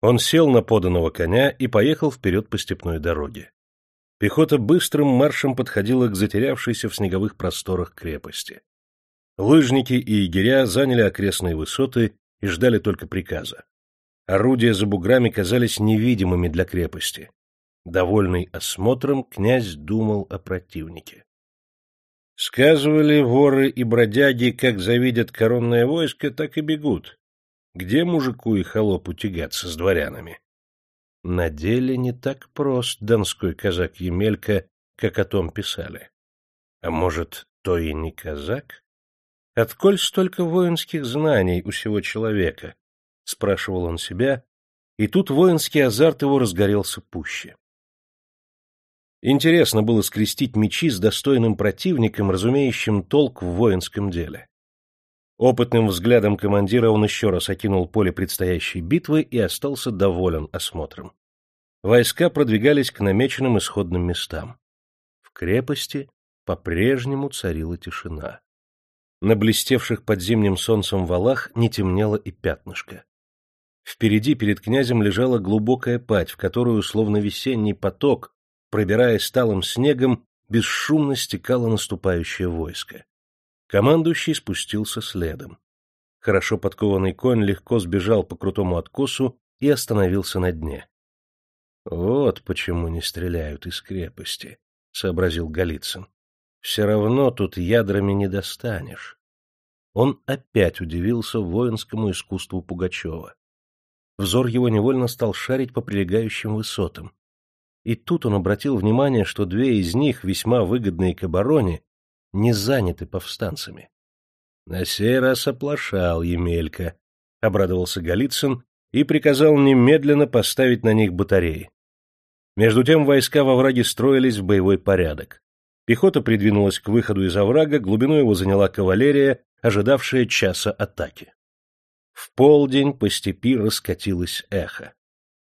Он сел на поданного коня и поехал вперед по степной дороге. Пехота быстрым маршем подходила к затерявшейся в снеговых просторах крепости. Лыжники и егеря заняли окрестные высоты и ждали только приказа. Орудия за буграми казались невидимыми для крепости. Довольный осмотром, князь думал о противнике. Сказывали воры и бродяги, как завидят коронное войско, так и бегут. Где мужику и холопу тягаться с дворянами? На деле не так прост донской казак Емелька, как о том писали. А может, то и не казак? Отколь столько воинских знаний у сего человека? Спрашивал он себя, и тут воинский азарт его разгорелся пуще. Интересно было скрестить мечи с достойным противником, разумеющим толк в воинском деле. Опытным взглядом командира он еще раз окинул поле предстоящей битвы и остался доволен осмотром. Войска продвигались к намеченным исходным местам. В крепости по-прежнему царила тишина. На блестевших под зимним солнцем валах не темнело и пятнышко. Впереди перед князем лежала глубокая пать, в которую, словно весенний поток, пробираясь талым снегом, бесшумно стекало наступающее войско. Командующий спустился следом. Хорошо подкованный конь легко сбежал по крутому откосу и остановился на дне. — Вот почему не стреляют из крепости, — сообразил Голицын. — Все равно тут ядрами не достанешь. Он опять удивился воинскому искусству Пугачева. Взор его невольно стал шарить по прилегающим высотам. И тут он обратил внимание, что две из них, весьма выгодные к обороне, не заняты повстанцами. — На сей раз оплошал Емелька, — обрадовался Голицын и приказал немедленно поставить на них батареи. Между тем войска во враге строились в боевой порядок. Пехота придвинулась к выходу из оврага, глубину его заняла кавалерия, ожидавшая часа атаки. В полдень по степи раскатилось эхо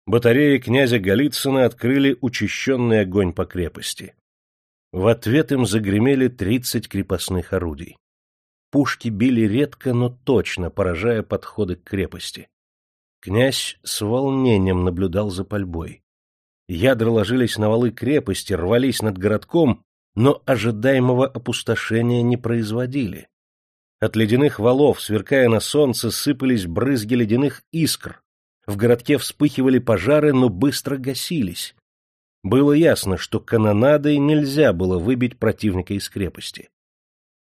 батареи князя Голицына открыли учащенный огонь по крепости. В ответ им загремели тридцать крепостных орудий. Пушки били редко, но точно, поражая подходы к крепости. Князь с волнением наблюдал за пальбой. Ядра ложились на валы крепости, рвались над городком, но ожидаемого опустошения не производили. От ледяных валов, сверкая на солнце, сыпались брызги ледяных искр. В городке вспыхивали пожары, но быстро гасились. Было ясно, что канонадой нельзя было выбить противника из крепости.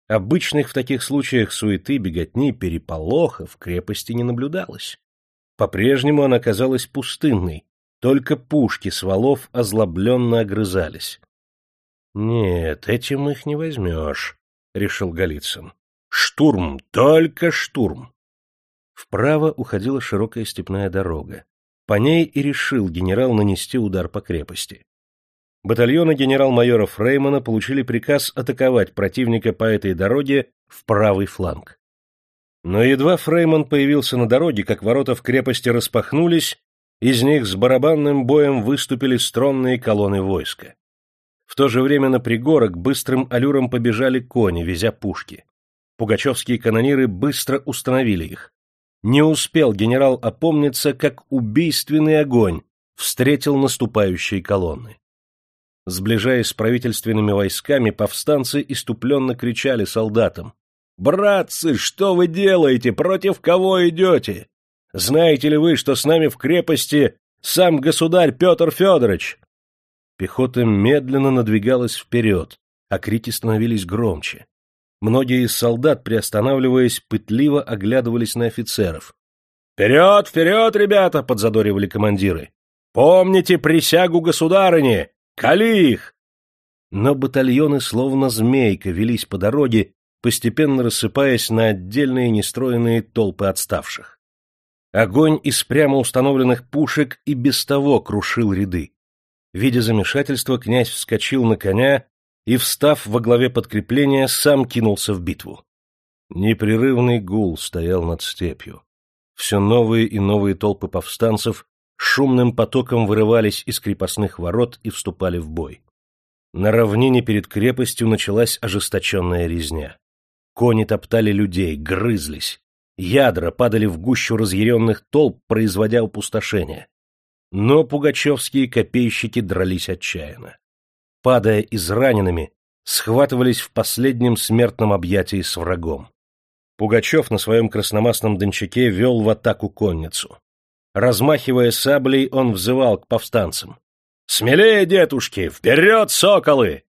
Обычных в таких случаях суеты, беготни, переполоха в крепости не наблюдалось. По-прежнему она казалась пустынной, только пушки с валов озлобленно огрызались. — Нет, этим их не возьмешь, — решил Голицын. — Штурм, только штурм. Вправо уходила широкая степная дорога. По ней и решил генерал нанести удар по крепости. Батальоны генерал-майора Фреймана получили приказ атаковать противника по этой дороге в правый фланг. Но едва Фрейман появился на дороге, как ворота в крепости распахнулись, из них с барабанным боем выступили стронные колонны войска. В то же время на пригорок быстрым аллюром побежали кони, везя пушки. Пугачевские канониры быстро установили их. Не успел генерал опомниться, как убийственный огонь встретил наступающие колонны. Сближаясь с правительственными войсками, повстанцы иступленно кричали солдатам. «Братцы, что вы делаете? Против кого идете? Знаете ли вы, что с нами в крепости сам государь Петр Федорович?» Пехота медленно надвигалась вперед, а крики становились громче. Многие из солдат, приостанавливаясь, пытливо оглядывались на офицеров. «Вперед, вперед, ребята!» — подзадоривали командиры. «Помните присягу государыни! Кали их!» Но батальоны, словно змейка, велись по дороге, постепенно рассыпаясь на отдельные нестроенные толпы отставших. Огонь из прямо установленных пушек и без того крушил ряды. Видя замешательство, князь вскочил на коня и, встав во главе подкрепления, сам кинулся в битву. Непрерывный гул стоял над степью. Все новые и новые толпы повстанцев шумным потоком вырывались из крепостных ворот и вступали в бой. На равнине перед крепостью началась ожесточенная резня. Кони топтали людей, грызлись. Ядра падали в гущу разъяренных толп, производя опустошение. Но пугачевские копейщики дрались отчаянно падая израненными, схватывались в последнем смертном объятии с врагом. Пугачев на своем красномастном дончаке вел в атаку конницу. Размахивая саблей, он взывал к повстанцам. «Смелее, дедушки! Вперед, соколы!»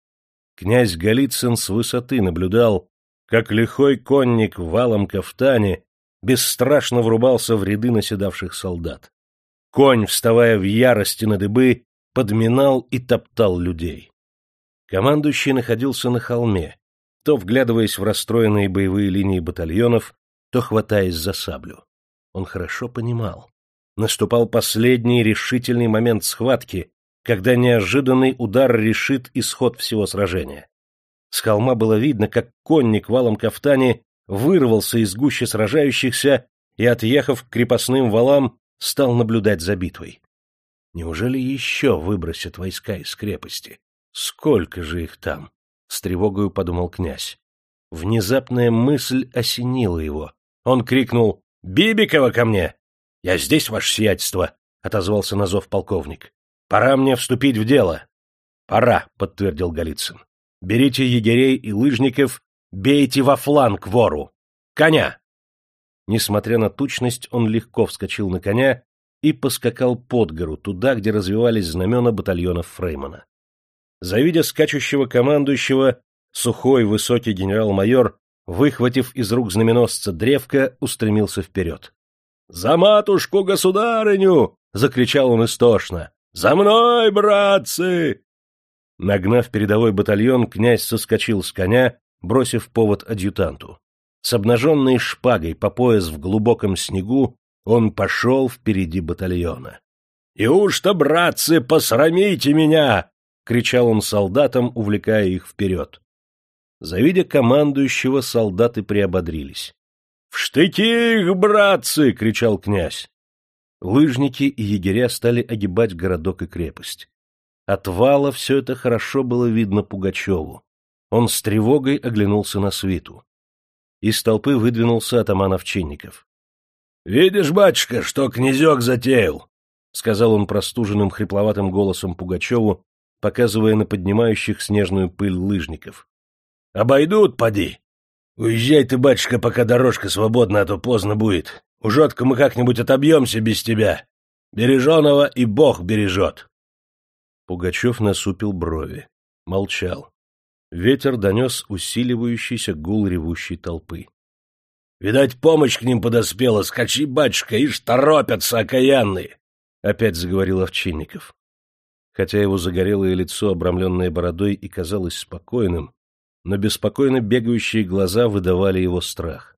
Князь Голицын с высоты наблюдал, как лихой конник валом кафтане бесстрашно врубался в ряды наседавших солдат. Конь, вставая в ярости на дыбы, подминал и топтал людей. Командующий находился на холме, то вглядываясь в расстроенные боевые линии батальонов, то хватаясь за саблю. Он хорошо понимал. Наступал последний решительный момент схватки, когда неожиданный удар решит исход всего сражения. С холма было видно, как конник валом кафтане вырвался из гущи сражающихся и, отъехав к крепостным валам, стал наблюдать за битвой. Неужели еще выбросят войска из крепости? Сколько же их там? С тревогою подумал князь. Внезапная мысль осенила его. Он крикнул «Бибикова ко мне!» «Я здесь, ваше сиятельство!» — отозвался на зов полковник. «Пора мне вступить в дело». «Пора», — подтвердил Голицын. «Берите егерей и лыжников, бейте во фланг вору! Коня!» Несмотря на тучность, он легко вскочил на коня и поскакал под гору, туда, где развивались знамена батальонов Фреймана. Завидя скачущего командующего, сухой высокий генерал-майор, выхватив из рук знаменосца древко, устремился вперед. — За матушку-государыню! — закричал он истошно. — За мной, братцы! Нагнав передовой батальон, князь соскочил с коня, бросив повод адъютанту. С обнаженной шпагой по пояс в глубоком снегу он пошел впереди батальона. — Неужто, братцы, посрамите меня? — кричал он солдатам, увлекая их вперед. Завидя командующего, солдаты приободрились. — В штыки их, братцы! — кричал князь. Лыжники и егеря стали огибать городок и крепость. От вала все это хорошо было видно Пугачеву. Он с тревогой оглянулся на свиту. Из толпы выдвинулся атаман Овчинников. — Видишь, батюшка, что князек затеял? — сказал он простуженным хрипловатым голосом Пугачеву, показывая на поднимающих снежную пыль лыжников. — Обойдут, поди. Уезжай ты, батюшка, пока дорожка свободна, а то поздно будет. Ужотка мы как-нибудь отобьемся без тебя. Береженого и Бог бережет. Пугачев насупил брови. Молчал. Ветер донес усиливающийся гул ревущей толпы. — Видать, помощь к ним подоспела. Скачи, батюшка, ишь торопятся окаянные. — опять заговорил Овчинников. Хотя его загорелое лицо, обрамленное бородой, и казалось спокойным, но беспокойно бегающие глаза выдавали его страх.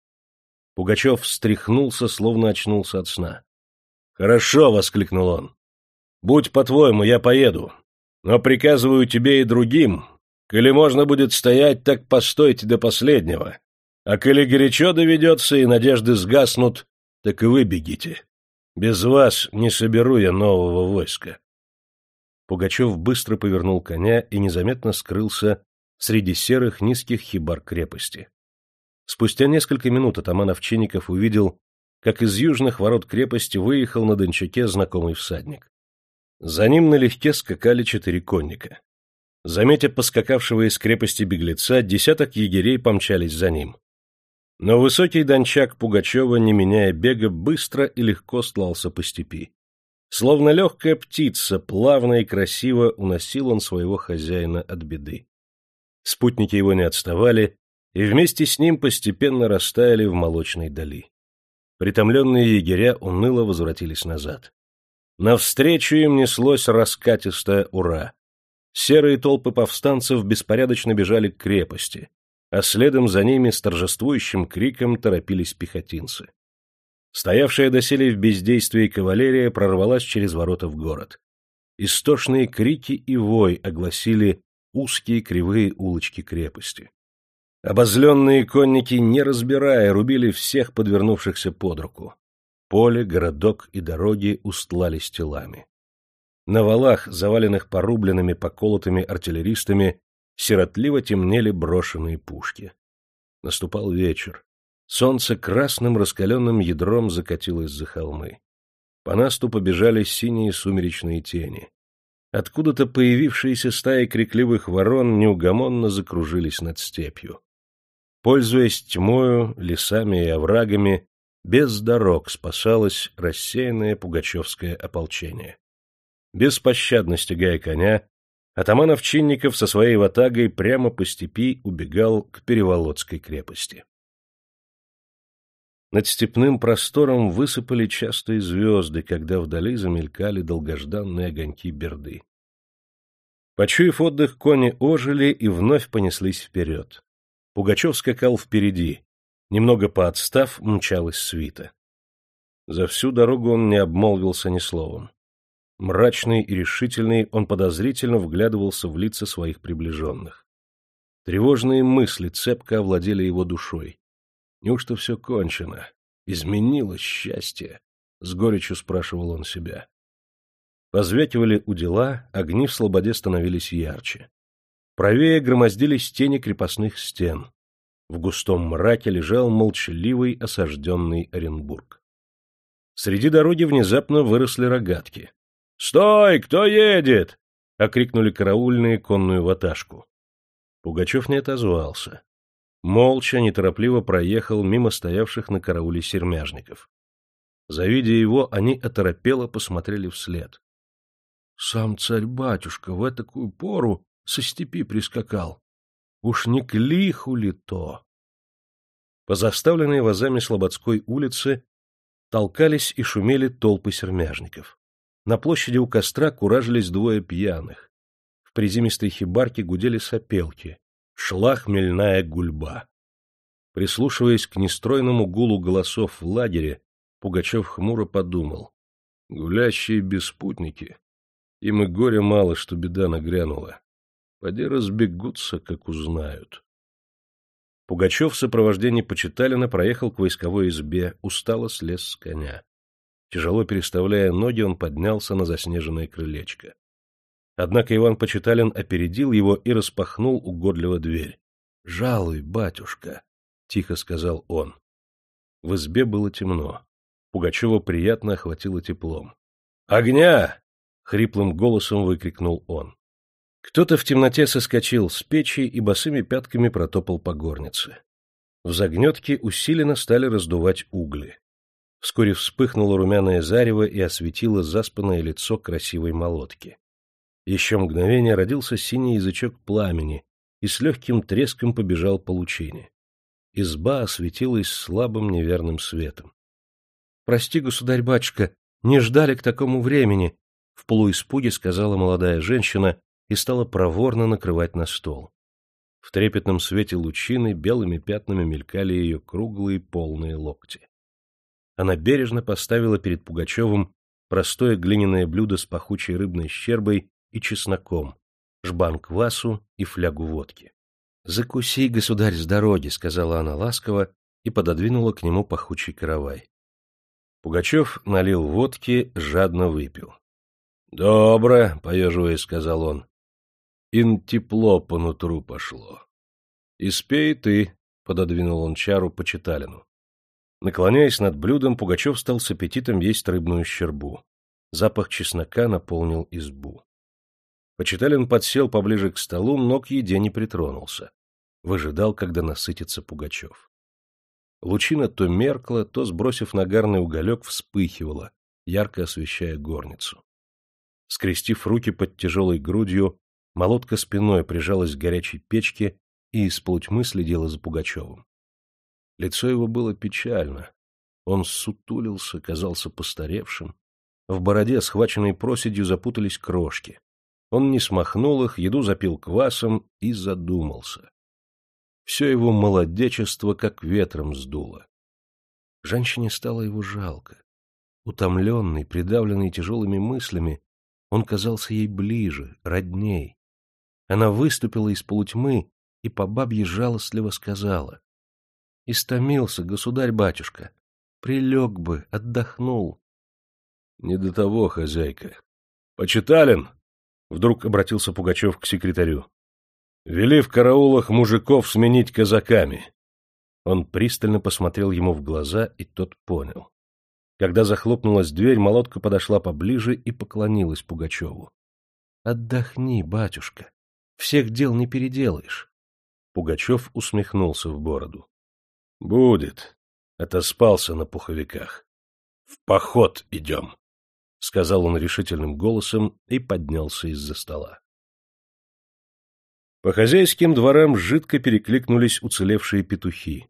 Пугачев встряхнулся, словно очнулся от сна. — Хорошо, — воскликнул он. — Будь по-твоему, я поеду. Но приказываю тебе и другим, коли можно будет стоять, так постойте до последнего. А коли горячо доведется и надежды сгаснут, так и вы бегите. Без вас не соберу я нового войска. Пугачев быстро повернул коня и незаметно скрылся среди серых низких хибар крепости. Спустя несколько минут атаман Овчинников увидел, как из южных ворот крепости выехал на Дончаке знакомый всадник. За ним налегке скакали четыре конника. Заметя поскакавшего из крепости беглеца, десяток егерей помчались за ним. Но высокий дончак Пугачева, не меняя бега, быстро и легко слался по степи. Словно легкая птица, плавно и красиво уносил он своего хозяина от беды. Спутники его не отставали, и вместе с ним постепенно растаяли в молочной дали. Притомленные егеря уныло возвратились назад. Навстречу им неслось раскатистое «Ура!». Серые толпы повстанцев беспорядочно бежали к крепости, а следом за ними с торжествующим криком торопились пехотинцы. Стоявшая доселе в бездействии кавалерия прорвалась через ворота в город. Истошные крики и вой огласили узкие кривые улочки крепости. Обозленные конники, не разбирая, рубили всех подвернувшихся под руку. Поле, городок и дороги устлались телами. На валах, заваленных порубленными, поколотыми артиллеристами, сиротливо темнели брошенные пушки. Наступал вечер. Солнце красным раскаленным ядром закатилось за холмы. По насту побежали синие сумеречные тени. Откуда-то появившиеся стаи крикливых ворон неугомонно закружились над степью. Пользуясь тьмою, лесами и оврагами, без дорог спасалось рассеянное пугачевское ополчение. Беспощадно стягая коня, атаман Овчинников со своей ватагой прямо по степи убегал к Переволодской крепости. Над степным простором высыпали частые звезды, когда вдали замелькали долгожданные огоньки берды. Почуяв отдых, кони ожили и вновь понеслись вперед. Пугачев скакал впереди, немного поотстав, мчалась свита. За всю дорогу он не обмолвился ни словом. Мрачный и решительный, он подозрительно вглядывался в лица своих приближенных. Тревожные мысли цепко овладели его душой. Неужто все кончено? Изменилось счастье? С горечью спрашивал он себя. Позвякивали удила, огни в слободе становились ярче. Правее громоздились тени крепостных стен. В густом мраке лежал молчаливый осажденный Оренбург. Среди дороги внезапно выросли рогатки. — Стой! Кто едет? — окрикнули караульные конную ваташку. Пугачев не отозвался молча, неторопливо проехал мимо стоявших на карауле сермяжников. Завидя его, они оторопело посмотрели вслед. Сам царь-батюшка в этакую пору со степи прискакал. Уж не к лиху ли то? По заставленной вазами Слободской улице толкались и шумели толпы сермяжников. На площади у костра куражились двое пьяных. В приземистой хибарке гудели сопелки шла хмельная гульба. Прислушиваясь к нестройному гулу голосов в лагере, Пугачев хмуро подумал. Гулящие беспутники. Им и горе мало, что беда нагрянула. Поди разбегутся, как узнают. Пугачев в сопровождении Почиталина проехал к войсковой избе, устало слез с коня. Тяжело переставляя ноги, он поднялся на заснеженное крылечко. Однако Иван Почиталин опередил его и распахнул угодливо дверь. — Жалуй, батюшка. — тихо сказал он. В избе было темно. Пугачева приятно охватило теплом. «Огня!» — хриплым голосом выкрикнул он. Кто-то в темноте соскочил с печи и босыми пятками протопал по горнице. В загнетке усиленно стали раздувать угли. Вскоре вспыхнуло румяное зарево и осветило заспанное лицо красивой молотки. Еще мгновение родился синий язычок пламени и с легким треском побежал по лучине. Изба осветилась слабым неверным светом. — Прости, государь-батюшка, не ждали к такому времени, — в полуиспуге сказала молодая женщина и стала проворно накрывать на стол. В трепетном свете лучины белыми пятнами мелькали ее круглые полные локти. Она бережно поставила перед Пугачевым простое глиняное блюдо с пахучей рыбной щербой и чесноком, жбан квасу и флягу водки. — Закуси, государь, с дороги, — сказала она ласково и пододвинула к нему пахучий каравай. Пугачев налил водки, жадно выпил. — Добро, — поеживаясь, сказал он. — Ин тепло по нутру пошло. — И спей ты, — пододвинул он чару почиталину. Наклоняясь над блюдом, Пугачев стал с аппетитом есть рыбную щербу. Запах чеснока наполнил избу. Почиталин подсел поближе к столу, но к еде не притронулся. Выжидал, когда насытится Пугачев. Лучина то меркла, то, сбросив нагарный уголек, вспыхивала, ярко освещая горницу. Скрестив руки под тяжелой грудью, молотка спиной прижалась к горячей печке и из полутьмы следила за Пугачевым. Лицо его было печально. Он сутулился, казался постаревшим. В бороде, схваченной проседью, запутались крошки. Он не смахнул их, еду запил квасом и задумался. Все его молодечество как ветром сдуло. Женщине стало его жалко. Утомленный, придавленный тяжелыми мыслями, он казался ей ближе, родней. Она выступила из полутьмы и по бабье жалостливо сказала. — Истомился, государь-батюшка. Прилег бы, отдохнул. — Не до того, хозяйка. — Почиталин! — вдруг обратился Пугачев к секретарю. Вели в караулах мужиков сменить казаками. Он пристально посмотрел ему в глаза, и тот понял. Когда захлопнулась дверь, молотка подошла поближе и поклонилась Пугачеву. — Отдохни, батюшка. Всех дел не переделаешь. Пугачев усмехнулся в бороду. — Будет. Отоспался на пуховиках. — В поход идем, — сказал он решительным голосом и поднялся из-за стола. По хозяйским дворам жидко перекликнулись уцелевшие петухи.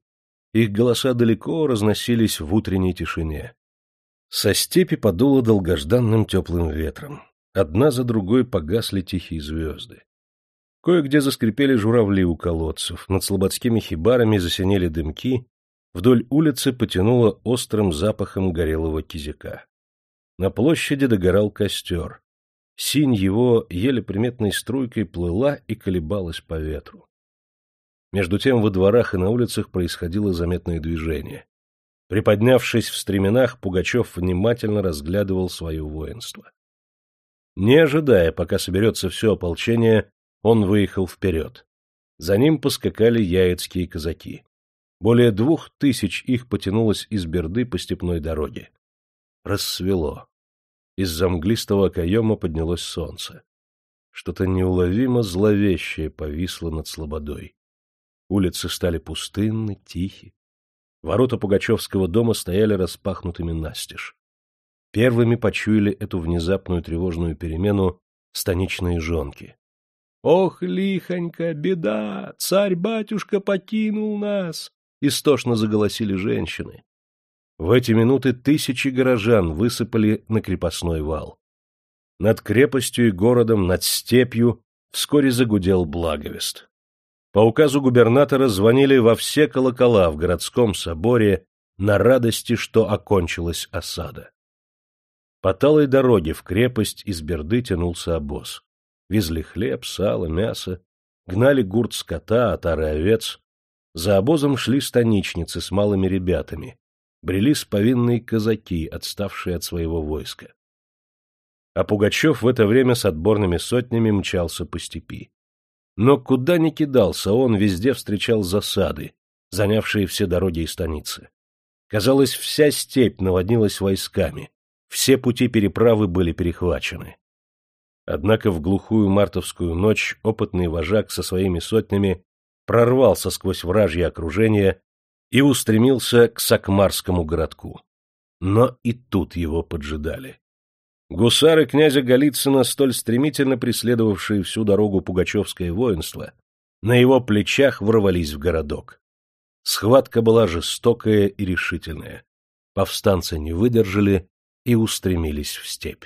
Их голоса далеко разносились в утренней тишине. Со степи подуло долгожданным теплым ветром. Одна за другой погасли тихие звезды. Кое-где заскрипели журавли у колодцев, над слободскими хибарами засинели дымки, вдоль улицы потянуло острым запахом горелого кизяка. На площади догорал костер. Синь его еле приметной струйкой плыла и колебалась по ветру. Между тем во дворах и на улицах происходило заметное движение. Приподнявшись в стременах, Пугачев внимательно разглядывал свое воинство. Не ожидая, пока соберется все ополчение, он выехал вперед. За ним поскакали яицкие казаки. Более двух тысяч их потянулось из Берды по степной дороге. Рассвело. Из-за мглистого окоема поднялось солнце. Что-то неуловимо зловещее повисло над слободой. Улицы стали пустынны, тихи. Ворота Пугачевского дома стояли распахнутыми настежь. Первыми почуяли эту внезапную тревожную перемену станичные жонки. — Ох, лихонько, беда! Царь-батюшка покинул нас! — истошно заголосили женщины. В эти минуты тысячи горожан высыпали на крепостной вал. Над крепостью и городом, над степью вскоре загудел благовест. По указу губернатора звонили во все колокола в городском соборе на радости, что окончилась осада. По талой дороге в крепость из Берды тянулся обоз. Везли хлеб, сало, мясо, гнали гурт скота, отары овец. За обозом шли станичницы с малыми ребятами, брели сповинные казаки, отставшие от своего войска. А Пугачев в это время с отборными сотнями мчался по степи. Но куда ни кидался он, везде встречал засады, занявшие все дороги и станицы. Казалось, вся степь наводнилась войсками, все пути переправы были перехвачены. Однако в глухую мартовскую ночь опытный вожак со своими сотнями прорвался сквозь вражье окружение и устремился к Сакмарскому городку. Но и тут его поджидали. Гусары князя Голицына, столь стремительно преследовавшие всю дорогу пугачевское воинство, на его плечах ворвались в городок. Схватка была жестокая и решительная. Повстанцы не выдержали и устремились в степь.